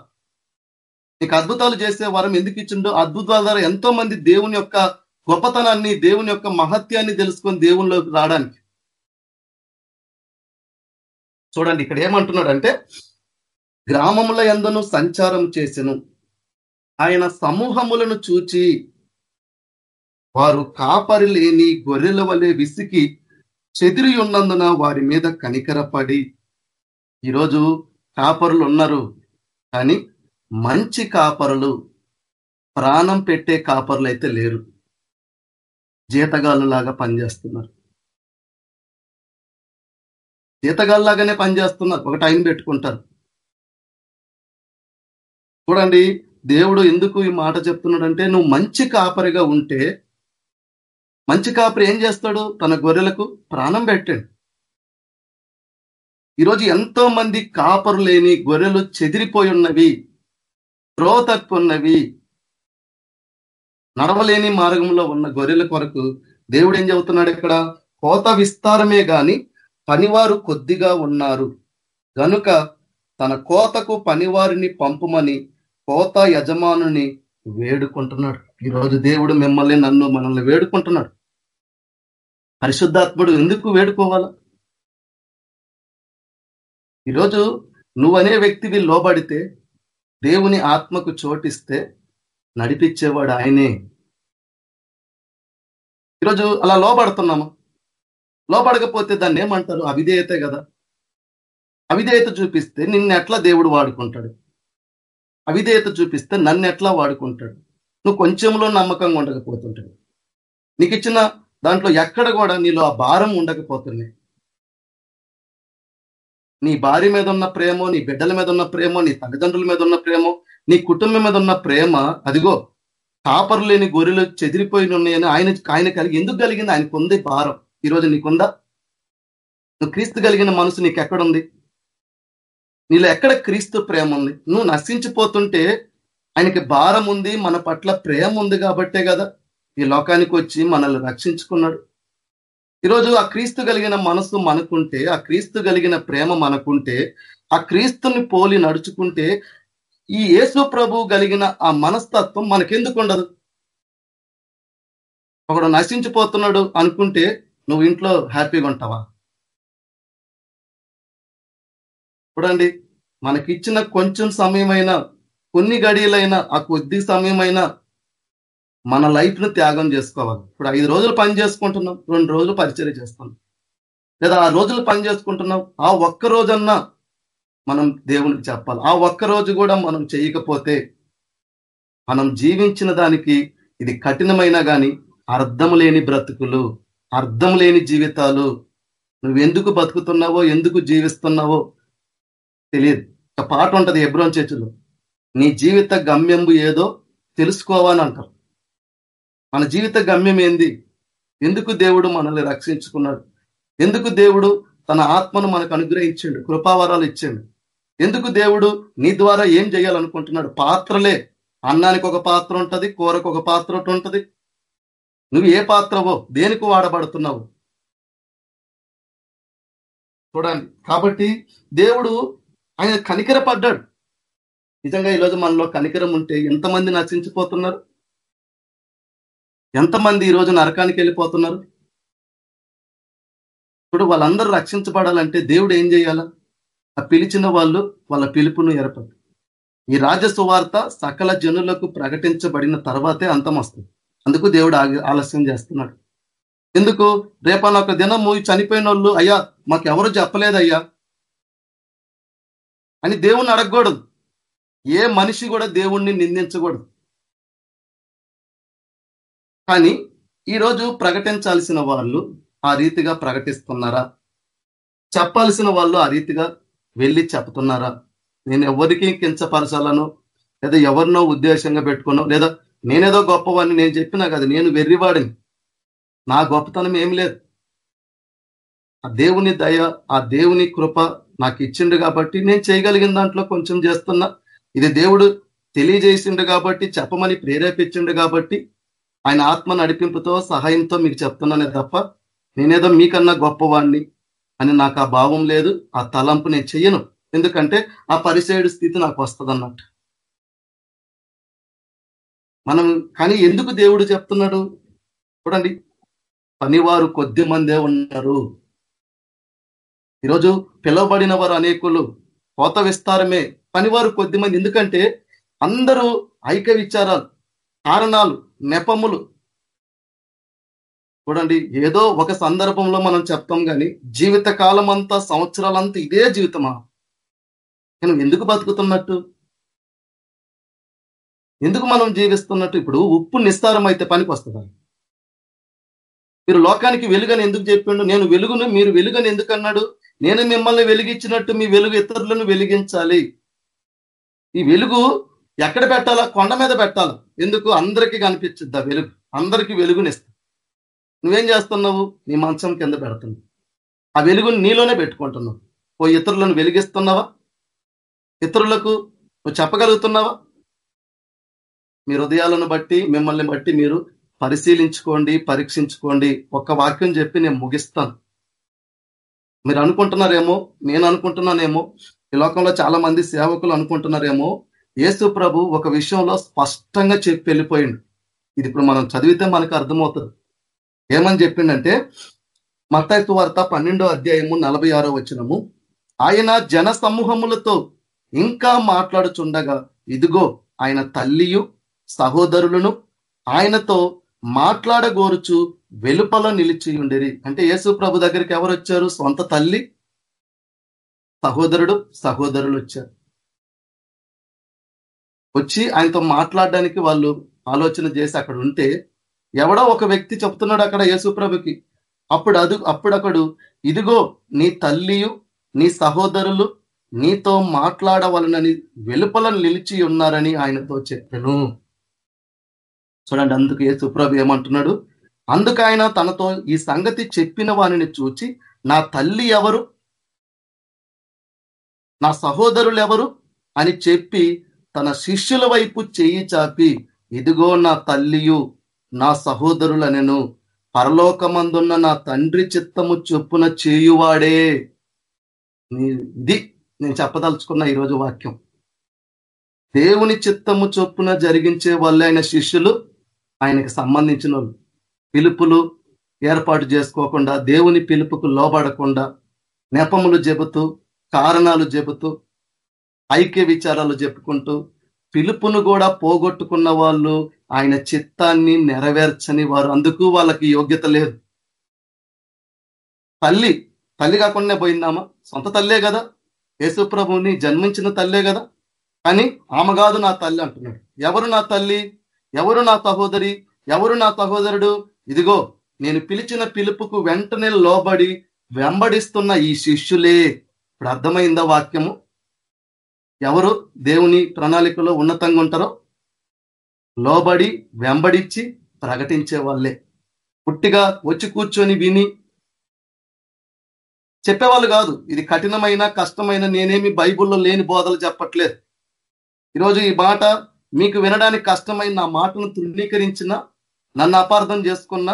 నీకు అద్భుతాలు చేసే వరం ఎందుకు ఇచ్చిండో అద్భుతాల ద్వారా ఎంతో మంది దేవుని యొక్క గొప్పతనాన్ని దేవుని యొక్క మహత్యాన్ని తెలుసుకొని దేవునిలోకి రావడానికి. చూడండి ఇక్కడ ఏమంటున్నాడంటే గ్రామముల ఎందను సంచారం చేసెను. ఆయన సమూహములను చూచి వారు కాపరి లేని గొర్రెల వలె విసికి చెదిరి ఉన్నందున వారి మీద కనికరపడి ఈరోజు కాపరులు ఉన్నారు కానీ మంచి కాపరులు ప్రాణం పెట్టే కాపరులు అయితే లేరు. జీతగాళ్ళు లాగా పనిచేస్తున్నారు. జీతగాళ్ళలాగానే పనిచేస్తున్నారు ఒక టైం పెట్టుకుంటారు. చూడండి దేవుడు ఎందుకు ఈ మాట చెప్తున్నాడంటే నువ్వు మంచి కాపరిగా ఉంటే మంచి కాపరి ఏం చేస్తాడు? తన గొర్రెలకు ప్రాణం పెట్టాడు. ఈరోజు ఎంతో మంది కాపరు లేని గొర్రెలు చెదిరిపోయి ఉన్నవి త్రో తక్కున్నవి నడవలేని మార్గంలో ఉన్న గొర్రెల కొరకు దేవుడు ఏం చెబుతున్నాడు ఇక్కడ? కోత విస్తారమే కానీ పనివారు కొద్దిగా ఉన్నారు. గనుక తన కోతకు పనివారిని పంపుమని కోత యజమానుని వేడుకుంటున్నాడు. ఈరోజు దేవుడు మిమ్మల్ని నన్ను మనల్ని వేడుకుంటున్నాడు. పరిశుద్ధాత్ముడు ఎందుకు వేడుకోవాలా? ఈరోజు నువ్వనే వ్యక్తివి లోబడితే దేవుని ఆత్మకు చోటిస్తే నడిపించేవాడు ఆయనే. ఈరోజు అలా లోబడుతున్నాము? లోపడకపోతే దాన్ని ఏమంటారు? అవిధేయతే కదా. అవిధేయత చూపిస్తే నిన్ను ఎట్లా దేవుడు వాడుకుంటాడు? అవిధేయత చూపిస్తే నన్ను ఎట్లా వాడుకుంటాడు? నువ్వు కొంచెంలో నమ్మకంగా ఉండకపోతుంటాడు నీకు ఇచ్చిన దాంట్లో ఎక్కడ కూడా నీలో ఆ భారం ఉండకపోతున్నాయి నీ భార్య మీద ఉన్న ప్రేమో నీ బిడ్డల మీద ఉన్న ప్రేమో నీ తల్లిదండ్రుల మీద ఉన్న ప్రేమో నీ కుటుంబం మీద ఉన్న ప్రేమ అదిగో కాపరు లేని గొర్రెలు చెదిరిపోయి ఉన్నాయని ఆయన ఆయన కలిగి ఎందుకు కలిగింది? ఆయనకు ఉంది భారం. ఈరోజు నీకుందా? నువ్వు క్రీస్తు కలిగిన మనసు నీకు ఎక్కడుంది నీలో ఎక్కడ క్రీస్తు ప్రేమ ఉంది నువ్వు నశించిపోతుంటే ఆయనకి భారం ఉంది మన పట్ల ప్రేమ ఉంది కాబట్టే కదా. ఈ లోకానికి వచ్చి మనల్ని రక్షించుకున్నాడు. ఈరోజు ఆ క్రీస్తు కలిగిన మనసు మనకుంటే ఆ క్రీస్తు కలిగిన ప్రేమ మనకుంటే ఆ క్రీస్తుని పోలి నడుచుకుంటే ఈ యేసు ప్రభు కలిగిన ఆ మనస్తత్వం మనకెందుకు ఉండదు? ఒకడు నశించిపోతున్నాడు అనుకుంటే నువ్వు ఇంట్లో హ్యాపీగా ఉంటావా? చూడండి మనకిచ్చిన కొంచెం సమయమైనా కొన్ని గడియలైనా ఆ కొద్ది సమయమైనా మన లైఫ్ను త్యాగం చేసుకోవాలి. ఇప్పుడు ఐదు రోజులు పని చేసుకుంటున్నాం రెండు రోజులు పరిచయం చేస్తున్నాం లేదా ఆ రోజులు పని చేసుకుంటున్నాం ఆ ఒక్క రోజన్నా మనం దేవునికి చెప్పాలి. ఆ ఒక్క రోజు కూడా మనం చేయకపోతే మనం జీవించిన దానికి ఇది కఠినమైన కానీ అర్థం లేని బ్రతుకులు. అర్థం లేని జీవితాలు. నువ్వెందుకు బతుకుతున్నావో ఎందుకు జీవిస్తున్నావో తెలియదు. ఒక పాట ఉంటుంది ఎబ్రోన్ చర్చిలో. నీ జీవిత గమ్యంబు ఏదో తెలుసుకోవాలని అంటారు. మన జీవిత గమ్యం ఏంది? ఎందుకు దేవుడు మనల్ని రక్షించుకున్నాడు? ఎందుకు దేవుడు తన ఆత్మను మనకు అనుగ్రహించాడు? కృపావరాలు ఇచ్చాడు. ఎందుకు దేవుడు నీ ద్వారా ఏం చేయాలనుకుంటున్నాడు? పాత్రలే. అన్నానికి ఒక పాత్ర ఉంటుంది కూరకు ఒక పాత్ర ఉంటుంది నువ్వు ఏ పాత్రవో దేనికి వాడబడుతున్నావు? చూడండి. కాబట్టి దేవుడు ఆయన కనికరపడ్డాడు. నిజంగా ఈరోజు మనలో కనికరం ఉంటే ఎంతమంది నశించిపోతున్నారు? ఎంతమంది ఈరోజు నరకానికి వెళ్ళిపోతున్నారు? ఇప్పుడు వాళ్ళందరూ రక్షించబడాలంటే దేవుడు ఏం చేయాలా? ఆ పిలిచిన వాళ్ళు వాళ్ళ పిలుపును ఏర్పడు. ఈ రాజ సువార్త సకల జనులకు ప్రకటించబడిన తర్వాతే అంతం వస్తుంది. అందుకు దేవుడు ఆలస్యం చేస్తున్నాడు. ఎందుకు? రేపన ఒక దినము చనిపోయిన వాళ్ళు అయ్యా మాకెవరు చెప్పలేదయ్యా? అని దేవుణ్ణి అడగకూడదు. ఏ మనిషి కూడా దేవుణ్ణి నిందించకూడదు. కానీ ఈరోజు ప్రకటించాల్సిన వాళ్ళు ఆ రీతిగా ప్రకటిస్తున్నారా? చెప్పాల్సిన వాళ్ళు ఆ రీతిగా వెళ్ళి చెప్తున్నారా? నేను ఎవరికి కించపరచాలను లేదా ఎవరినో ఉద్దేశంగా పెట్టుకున్నావు లేదా నేనేదో గొప్పవాడిని నేను చెప్పినా కదా నేను వెర్రివాడిని. నా గొప్పతనం ఏం లేదు. ఆ దేవుని దయ ఆ దేవుని కృప నాకు ఇచ్చిండు కాబట్టి నేను చేయగలిగిన దాంట్లో కొంచెం చేస్తున్నా. ఇది దేవుడు తెలియజేసిండు కాబట్టి చెప్పమని ప్రేరేపించిండు కాబట్టి ఆయన ఆత్మ నడిపింపుతో సహాయంతో మీకు చెప్తున్నానే తప్ప నేనేదో మీకన్నా గొప్పవాణ్ణి అని నాకు ఆ భావం లేదు ఆ తలంపు నేను చెయ్యను. ఎందుకంటే ఆ పరిసేడు స్థితి నాకు వస్తుంది అన్నట్టు మనం కానీ ఎందుకు దేవుడు చెప్తున్నాడు? చూడండి. పనివారు కొద్ది మందే ఉన్నారు. ఈరోజు పిలువబడిన వారు అనేకులు కోత విస్తారమే. పనివారు కొద్ది మంది. ఎందుకంటే అందరూ ఐక్య విచారాలు కారణాలు నెపములు. చూడండి. ఏదో ఒక సందర్భంలో మనం చెప్తాం కానీ జీవిత కాలం అంతా సంవత్సరాలంతా ఇదే జీవితమా? నేను ఎందుకు బతుకుతున్నట్టు? ఎందుకు మనం జీవిస్తున్నట్టు ఇప్పుడు ఉప్పు నిస్తారం అయితే పనికి వస్తుందా? మీరు లోకానికి వెలుగని ఎందుకు చెప్పిండు? నేను వెలుగును మీరు వెలుగని ఎందుకు అన్నాడు నేను మిమ్మల్ని వెలిగించినట్టు మీ వెలుగు ఇతరులను వెలిగించాలి. ఈ వెలుగు ఎక్కడ పెట్టాలా? కొండ మీద పెట్టాలా? ఎందుకు? అందరికీ కనిపించుద్ది ఆ వెలుగు? అందరికీ వెలుగునిస్తా నువ్వేం చేస్తున్నావు? నీ మంచం కింద పెడుతున్నావు. ఆ వెలుగుని నీలోనే పెట్టుకుంటున్నావు. ఓ ఇతరులను వెలిగిస్తున్నావా? ఇతరులకు నువ్వు చెప్పగలుగుతున్నావా? మీ హృదయాలను బట్టి మిమ్మల్ని బట్టి మీరు పరిశీలించుకోండి పరీక్షించుకోండి. ఒక్క వాక్యం చెప్పి నేను ముగిస్తాను. మీరు అనుకుంటున్నారేమో నేను అనుకుంటున్నానేమో ఈ లోకంలో చాలా మంది సేవకులు అనుకుంటున్నారేమో యేసు ప్రభు ఒక విషయంలో స్పష్టంగా చెప్పి వెళ్ళిపోయింది ఇది ఇప్పుడు మనం చదివితే మనకు అర్థమవుతుంది. ఏమని చెప్పిండంటే మత్తాయి వార్త పన్నెండో అధ్యాయము నలభై ఆరో వచ్చినము ఆయన జన సమూహములతో ఇంకా మాట్లాడుచుండగా ఇదిగో ఆయన తల్లియు సహోదరులను ఆయనతో మాట్లాడగోరుచు వెలుపల నిలిచి ఉండేది అంటే యేసు ప్రభు దగ్గరికి ఎవరు వచ్చారు సొంత తల్లి సహోదరుడు సహోదరులు వచ్చారు. వచ్చి ఆయనతో మాట్లాడడానికి వాళ్ళు ఆలోచన చేసి అక్కడ ఉంటే ఎవడో ఒక వ్యక్తి చెప్తున్నాడు అక్కడ యేసు ప్రభుకి. అప్పుడు అది అప్పుడక్కడు ఇదిగో నీ తల్లియు నీ సహోదరులు నీతో మాట్లాడవలనని వెలుపల నిలిచి ఉన్నారని ఆయనతో చెప్పాను. చూడండి అందుకు యేసు ప్రభు ఏమంటున్నాడు? అందుకు ఆయన తనతో ఈ సంగతి చెప్పిన వానిని చూచి నా తల్లి ఎవరు? నా సహోదరులు ఎవరు? అని చెప్పి తన శిష్యుల వైపు చెయ్యి చాపి ఇదిగో నా తల్లియు నా సహోదరులనెను పరలోకమందున్న నా తండ్రి చిత్తము చొప్పున చేయువాడే. ఇది నేను చెప్పదలుచుకున్న ఈరోజు వాక్యం. దేవుని చిత్తము చొప్పున జరిగించే వాళ్ళే ఆయన శిష్యులు ఆయనకు సంబంధించిన వాళ్ళు పిలుపులు ఏర్పాటు చేసుకోకుండా దేవుని పిలుపుకు లోబడకుండా నెపములు చెబుతూ కారణాలు చెబుతూ ఐక్య విచారాలు చెప్పుకుంటూ పిలుపును కూడా పోగొట్టుకున్న వాళ్ళు ఆయన చిత్తాన్ని నెరవేర్చని వారు. అందుకు వాళ్ళకి యోగ్యత లేదు. తల్లి తల్లి కాకుండా పోయిందామా? సొంత తల్లే కదా. యేసుప్రభుని జన్మించిన తల్లే కదా. కానీ ఆమె కాదు నా తల్లి అంటున్నాడు. ఎవరు నా తల్లి? ఎవరు నా సహోదరి? ఎవరు నా సహోదరుడు? ఇదిగో నేను పిలిచిన పిలుపుకు వెంటనే లోబడి వెంబడిస్తున్న ఈ శిష్యులే. ఇప్పుడు అర్థమైందా వాక్యము? ఎవరు దేవుని ప్రణాళికలో ఉన్నతంగా ఉంటారో? లోబడి వెంబడించి ప్రకటించే వాళ్ళే. పుట్టిగా వచ్చి కూర్చొని విని చెప్పేవాళ్ళు కాదు. ఇది కఠినమైన కష్టమైన నేనేమి బైబిల్లో లేని బోధలు చెప్పట్లేదు. ఈరోజు ఈ మాట మీకు వినడానికి కష్టమైన నా మాటను తృణీకరించిన నన్ను అపార్థం చేసుకున్న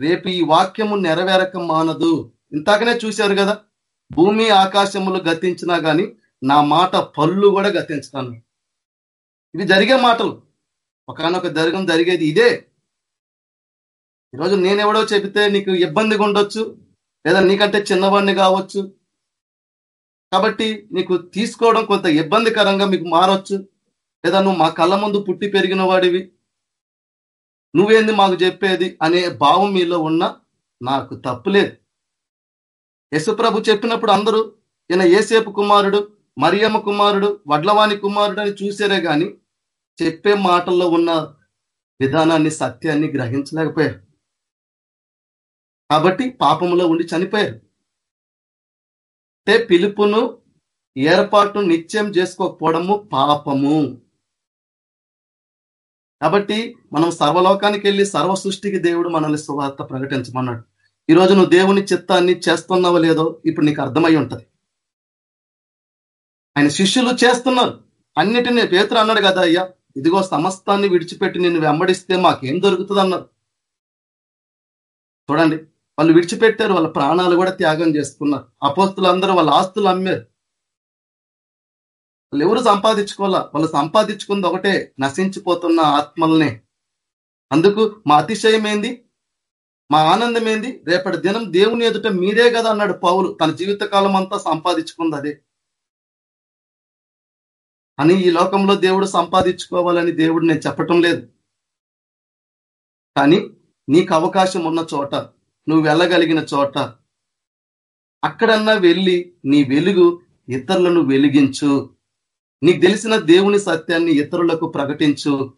రేపు ఈ వాక్యము నెరవేరక మానదు. ఇంతాకనే చూశారు కదా భూమి ఆకాశములు గతించినా గాని నా మాట పళ్ళు కూడా గతించుతాను. ఇవి జరిగే మాటలు. ఒకనొక జరగం జరిగేది ఇదే. ఈరోజు నేనెవడో చెబితే నీకు ఇబ్బందిగా ఉండొచ్చు లేదా నీకంటే చిన్నవాడిని కావచ్చు. కాబట్టి నీకు తీసుకోవడం కొంత ఇబ్బందికరంగా మీకు మారొచ్చు. లేదా నువ్వు మా కళ్ళ ముందు పుట్టి పెరిగిన వాడివి? నువ్వేంది మాకు చెప్పేది? అనే భావం మీలో ఉన్న నాకు తప్పులేదు యశుప్రభు చెప్పినప్పుడు అందరూ ఈయన ఏసేపు కుమారుడు మరియమ్మ కుమారుడు వడ్లవాణి కుమారుడు అని చూసారే కానీ చెప్పే మాటల్లో ఉన్న విధానాన్ని సత్యాన్ని గ్రహించలేకపోయారు. కాబట్టి పాపంలో ఉండి చనిపోయారు. అంటే పిలుపును ఏర్పాటును నిత్యం చేసుకోకపోవడము పాపము. కాబట్టి మనం సర్వలోకానికి వెళ్ళి సర్వ సృష్టికి దేవుడు మనల్ని సువార్త ప్రకటించమన్నాడు. ఈరోజు నువ్వు దేవుని చిత్తాన్ని చేస్తున్నావో లేదో ఇప్పుడు నీకు అర్థమై ఉంటది. ఆయన శిష్యులు చేస్తున్నారు. అన్నిటినీ పేతురు అన్నాడు కదా అయ్యా ఇదిగో సమస్తాన్ని విడిచిపెట్టి నిన్ను వెంబడిస్తే మాకేం దొరుకుతుంది అన్నారు చూడండి వాళ్ళు విడిచిపెట్టారు వాళ్ళ ప్రాణాలు కూడా త్యాగం చేసుకున్నారు. అపోస్తులు అందరూ వాళ్ళ ఆస్తులు అమ్మారు. వాళ్ళు ఎవరు సంపాదించుకోవాలా? వాళ్ళు సంపాదించుకుంది ఒకటే నశించిపోతున్న ఆత్మల్నే. అందుకు మా అతిశయం ఏంది? మా ఆనందం ఏంది? రేపటి దినం దేవుని ఎదుట మీరే కదా అన్నాడు పౌలు. తన జీవిత కాలం అంతా సంపాదించుకుంది అదే. అని ఈ లోకంలో దేవుడు సంపాదించుకోవాలని దేవుడు నేను చెప్పటం లేదు. కానీ నీకు అవకాశం ఉన్న చోట నువ్వు వెళ్ళగలిగిన చోట అక్కడన్నా వెళ్ళి నీ వెలుగు ఇతరులను వెలిగించు. నీకు తెలిసిన దేవుని సత్యాన్ని ఇతరులకు ప్రకటించు.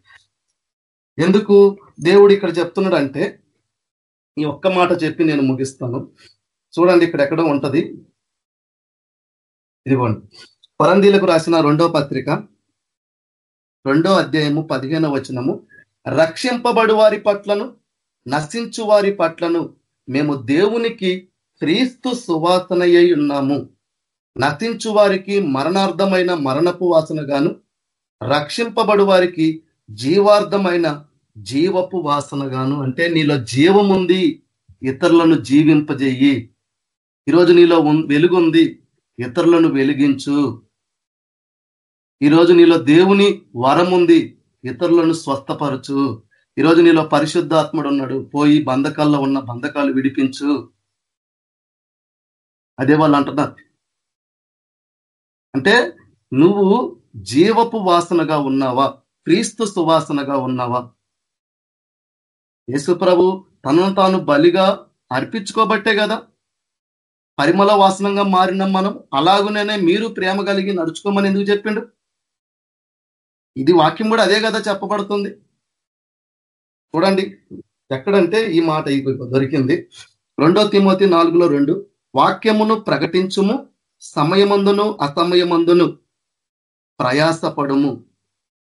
ఎందుకు? దేవుడు ఇక్కడ చెప్తున్నాడు అంటే ఈ ఒక్క మాట చెప్పి నేను ముగిస్తాను. చూడండి ఇక్కడ ఎక్కడో ఉంటది. ఇదిగోండి. పరందీలకు రాసిన రెండో పత్రిక రెండో అధ్యాయము పదిహేనవ వచనము రక్షింపబడు వారి పట్లను నశించు వారి పట్లను మేము దేవునికి క్రీస్తు సువాసనయ్యి ఉన్నాము నశించు వారికి మరణార్థమైన మరణపు వాసనగాను రక్షింపబడు వారికి జీవార్థమైన జీవపు వాసనగాను అంటే నీలో జీవం ఉంది ఇతరులను జీవింపజేయి. ఈరోజు నీలో వెలుగుంది ఇతరులను వెలిగించు. ఈరోజు నీలో దేవుని వరం ఉంది ఇతరులను స్వస్థపరచు. ఈరోజు నీలో పరిశుద్ధాత్ముడు ఉన్నాడు పోయి బంధకాల్లో ఉన్న బంధకాలు విడిపించు. అదే వాళ్ళు అంటున్నారు. అంటే నువ్వు జీవపు వాసనగా ఉన్నావా? క్రీస్తు సువాసనగా ఉన్నావా? యేసుప్రభు తనను తాను బలిగా అర్పించుకోబట్టే కదా. పరిమళ వాసనంగా మారిన మనం అలాగునే మీరు ప్రేమ కలిగి నడుచుకోమని ఎందుకు చెప్పిండు? ఇది వాక్యం కూడా అదే కదా చెప్పబడుతుంది. చూడండి ఎక్కడంటే ఈ మాట దొరికింది. రెండో తిమోతి నాలుగులో రెండు వాక్యమును ప్రకటించుము సమయమందును అసమయమందును ప్రయాసపడుము.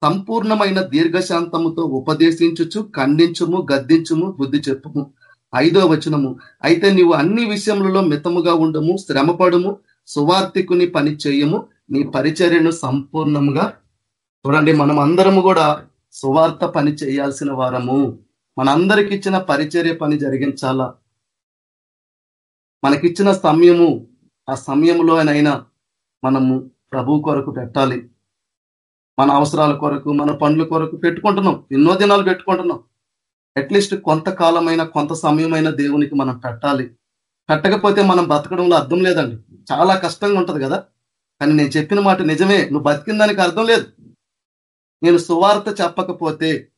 సంపూర్ణమైన దీర్ఘశాంతముతో ఉపదేశించుచు ఖండించుము గద్దించుము బుద్ధి చెప్పుము. ఐదో వచనము. అయితే నీవు అన్ని విషయములలో మితముగా ఉండము శ్రమపడుము సువార్థికుని పని చేయము. నీ పరిచర్యను సంపూర్ణముగా చూడండి మనం అందరము కూడా సువార్త పని చేయాల్సిన వారము. మనందరికి ఇచ్చిన పరిచర్య పని జరిగించాలా? మనకిచ్చిన సమయము ఆ సమయంలోనైనా మనము ప్రభు కొరకు పెట్టాలి. మన అవసరాల కొరకు మన పనుల కొరకు పెట్టుకుంటున్నాం. ఎన్నో దినాలు పెట్టుకుంటున్నాం. అట్లీస్ట్ కొంతకాలమైన కొంత సమయమైన దేవునికి మనం పెట్టాలి. పెట్టకపోతే మనం బతకడంలో అర్థం లేదండి. చాలా కష్టంగా ఉంటుంది కదా. కానీ నేను చెప్పిన మాట నిజమే. నువ్వు బతికిన దానికి అర్థం లేదు. నేను సువార్త చెప్పకపోతే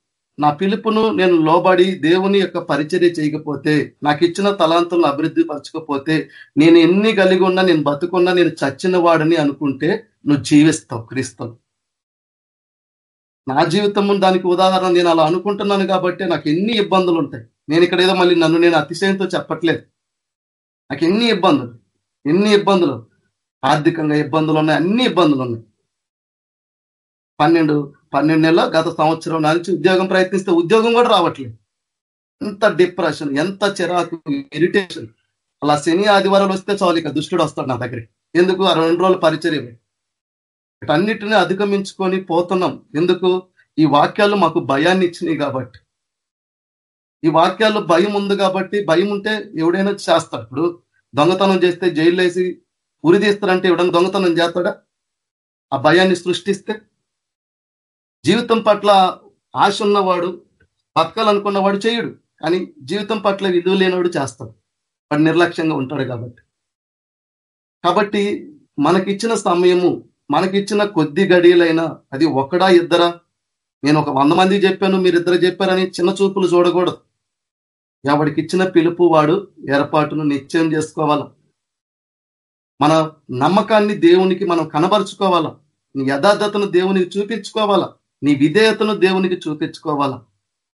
నా పిలుపును నేను లోబడి దేవుని యొక్క పరిచర్య చేయకపోతే నాకు ఇచ్చిన తలాంతులను అభివృద్ధి పరచకపోతే నేను ఎన్ని కలిగి ఉన్నా నేను బతుకున్నా నేను చచ్చిన వాడని అనుకుంటే నువ్వు జీవిస్తావు క్రీస్తవు. నా జీవితం దానికి ఉదాహరణ నేను అలా అనుకుంటున్నాను కాబట్టి నాకు ఎన్ని ఇబ్బందులు ఉంటాయి. నేను ఇక్కడ ఏదో మళ్ళీ నన్ను నేను అతిశయంతో చెప్పట్లేదు. నాకు ఎన్ని ఇబ్బందులు ఎన్ని ఇబ్బందులు? ఆర్థికంగా ఇబ్బందులు ఉన్నాయి అన్ని ఇబ్బందులు ఉన్నాయి. పన్నెండు పన్నెండు నెలల గత సంవత్సరం నుంచి ఉద్యోగం ప్రయత్నిస్తే ఉద్యోగం కూడా రావట్లేదు. ఎంత డిప్రెషన్ ఎంత చిరాకు ఇరిటేషన్. అలా శని ఆదివారాలు వస్తే చాలు ఇక దుష్టుడు వస్తాడు నా దగ్గరికి. ఎందుకు? ఆ రెండు రోజులు పరిచర్య. వీటన్నిటిని అధిగమించుకొని పోతున్నాం. ఎందుకు? ఈ వాక్యాలు మాకు భయాన్ని ఇచ్చినాయి కాబట్టి. ఈ వాక్యాలు భయం ఉంది కాబట్టి భయం ఉంటే ఎవడైనా చేస్తాడు. ఇప్పుడు దొంగతనం చేస్తే జైలు వేసి ఉరి తీస్తారంటే ఎవడైనా దొంగతనం చేస్తాడా? ఆ భయాన్ని సృష్టిస్తే జీవితం పట్ల ఆశ ఉన్నవాడు బతకాలనుకున్నవాడు చేయడు. కానీ జీవితం పట్ల విధువు లేనివాడు చేస్తాడు. వాడు నిర్లక్ష్యంగా ఉంటాడు కాబట్టి. కాబట్టి మనకిచ్చిన సమయము మనకిచ్చిన కొద్ది గడియలైనా అది ఒకడా ఇద్దరా? నేను ఒక వంద మంది చెప్పాను మీరు ఇద్దరు చెప్పారని చిన్న చూపులు చూడకూడదు. ఎవడికి ఇచ్చిన పిలుపు వాడు ఏర్పాటును నిశ్చయం చేసుకోవాల. మన నమ్మకాన్ని దేవునికి మనం కనబరుచుకోవాలా. నీ యథార్థతను దేవునికి చూపించుకోవాలా. నీ విధేయతను దేవునికి చూపించుకోవాలా?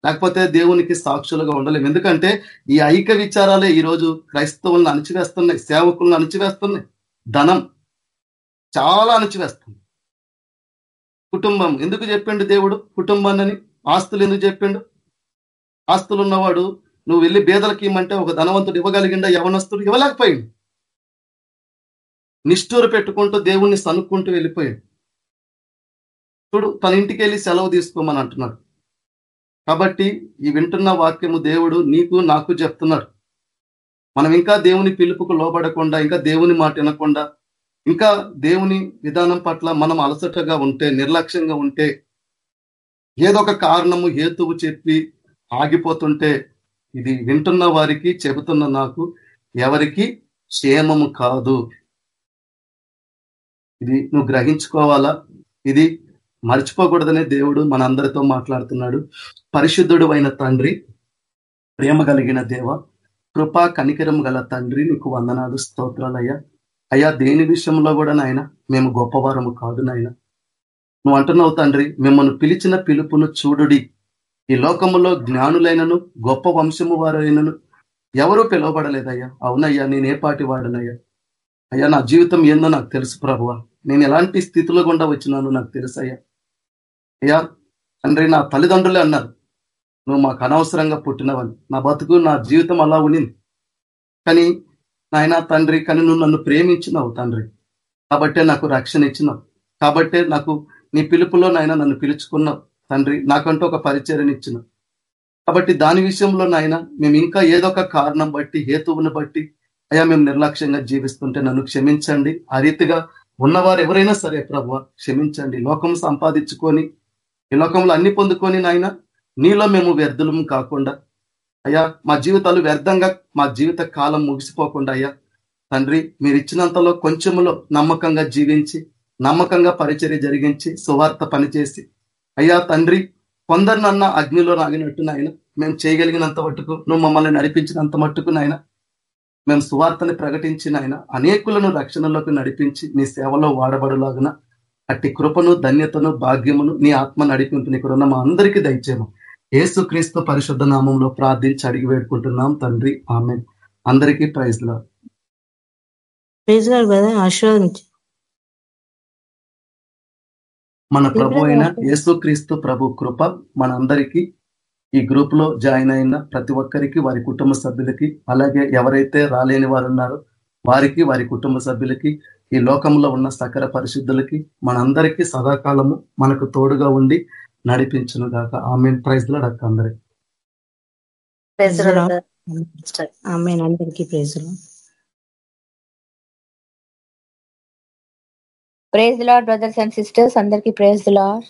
లేకపోతే దేవునికి సాక్షులుగా ఉండలేము. ఎందుకంటే ఈ ఐక విచారాలే ఈరోజు క్రైస్తవులను అణిచివేస్తున్నాయి సేవకులను అణిచివేస్తున్నాయి. ధనం చాలా అణచివేస్తుంది. కుటుంబం ఎందుకు చెప్పిండు దేవుడు? కుటుంబాన్ని ఆస్తులు ఎందుకు చెప్పిండు? ఆస్తులు ఉన్నవాడు నువ్వు వెళ్ళి బేదలకి ఇమ్మంటే ఒక ధనవంతుడు ఇవ్వగలిగిండా? యవనస్తుడు ఇవ్వలేకపోయింది నిష్ఠూరు పెట్టుకుంటూ దేవుణ్ణి సనుక్కుంటూ వెళ్ళిపోయాడు. చూడు తన ఇంటికి వెళ్ళి సెలవు తీసుకోమని అంటున్నాడు కాబట్టి ఈ వింటున్న వాక్యము దేవుడు నీకు నాకు చెప్తున్నాడు మనం ఇంకా దేవుని పిలుపుకు లోబడకుండా ఇంకా దేవుని మాట వినకుండా ఇంకా దేవుని విధానం పట్ల మనం అలసటగా ఉంటే నిర్లక్ష్యంగా ఉంటే ఏదో ఒక కారణము హేతువు చెప్పి ఆగిపోతుంటే ఇది వింటున్న వారికి చెబుతున్న నాకు ఎవరికి క్షేమము కాదు. ఇది నువ్వు గ్రహించుకోవాలా? ఇది మర్చిపోకూడదనే దేవుడు మనందరితో మాట్లాడుతున్నాడు. పరిశుద్ధుడు అయిన తండ్రి ప్రేమ కలిగిన దేవ కృపా కనికరం గల తండ్రి నీకు వందనాలు స్తోత్రాలయ్యా అయ్యా. దేని విషయంలో కూడా నాయన మేము గొప్పవారము కాదు నాయన. నువ్వు అంటున్నావు తండ్రి మిమ్మల్ని పిలిచిన పిలుపును చూడుడి. ఈ లోకములో జ్ఞానులైనను గొప్ప వంశము వారైనను ఎవరూ పిలువబడలేదయ్యా. అవునయ్యా నేనే పాటి వాడనయ్యా. అయ్యా నా జీవితం ఏందో నాకు తెలుసు ప్రభువ. నేను ఎలాంటి స్థితిలో గుండా వచ్చినానో నాకు తెలుసు అయ్యా తండ్రి నా తల్లిదండ్రులే అన్నారు. నువ్వు మాకు అనవసరంగా పుట్టినవని నా బతుకు నా జీవితం అలా ఉండింది. కానీ నాయన తండ్రి కానీ నువ్వు నన్ను ప్రేమించినావు తండ్రి. కాబట్టే నాకు రక్షణ ఇచ్చినావు. కాబట్టే నాకు నీ పిలుపులో నాయన నన్ను పిలుచుకున్నావు తండ్రి. నాకంటూ ఒక పరిచయం ఇచ్చిన కాబట్టి దాని విషయంలో నాయన మేము ఇంకా ఏదో ఒక కారణం బట్టి హేతువును బట్టి అయ్యా మేము నిర్లక్ష్యంగా జీవిస్తుంటే నన్ను క్షమించండి. ఆ రీతిగా ఉన్నవారు ఎవరైనా సరే ప్రభు క్షమించండి. లోకం సంపాదించుకొని ఈ లోకంలో అన్ని పొందుకొని నాయన నీలో మేము వ్యర్థులం కాకుండా అయ్యా మా జీవితాలు వ్యర్థంగా మా జీవిత కాలం ముగిసిపోకుండా అయ్యా తండ్రి మీరు ఇచ్చినంతలో కొంచెంలో నమ్మకంగా జీవించి నమ్మకంగా పరిచర్య జరిగించి సువార్త పనిచేసి అయ్యా తండ్రి కొందరినన్న అగ్నిలో నాగినట్టు నాయన మేము చేయగలిగినంత మట్టుకు నువ్వు మమ్మల్ని నడిపించినంత మట్టుకు నాయన మేము సువార్తని ప్రకటించిన ఆయన అనేకులను రక్షణలోకి నడిపించి నీ సేవలో వాడబడులాగున అట్టి కృపను ధన్యతను భాగ్యమును నీ ఆత్మ నడిపింపు నీకున్న మా అందరికీ దయచేము ఏసు క్రీస్తు పరిశుద్ధ నామంలో ప్రార్థించి అడిగి వేడుకుంటున్నాం. తండ్రి ఆమె అందరికీ ప్రైజ్ లా. ప్రైజ్ కదా మన ప్రభు అయిన యేసు క్రీస్తు ప్రభు కృప మనందరికీ ఈ గ్రూప్లో జాయిన్ అయిన ప్రతి ఒక్కరికి వారి కుటుంబ సభ్యులకి అలాగే ఎవరైతే రాలేని వారు ఉన్నారో వారికి వారి కుటుంబ సభ్యులకి ఈ లోకంలో ఉన్న సకర పరిశుద్ధులకి మనందరికీ సదాకాలము మనకు తోడుగా ఉండి నడిపించును గాక ఆమె ప్రైజ్లో డక్క అందరికి. ఆమె అందరికీ praise praise Lord brothers and sisters అందరికీ ప్రేజ్ లాడ్.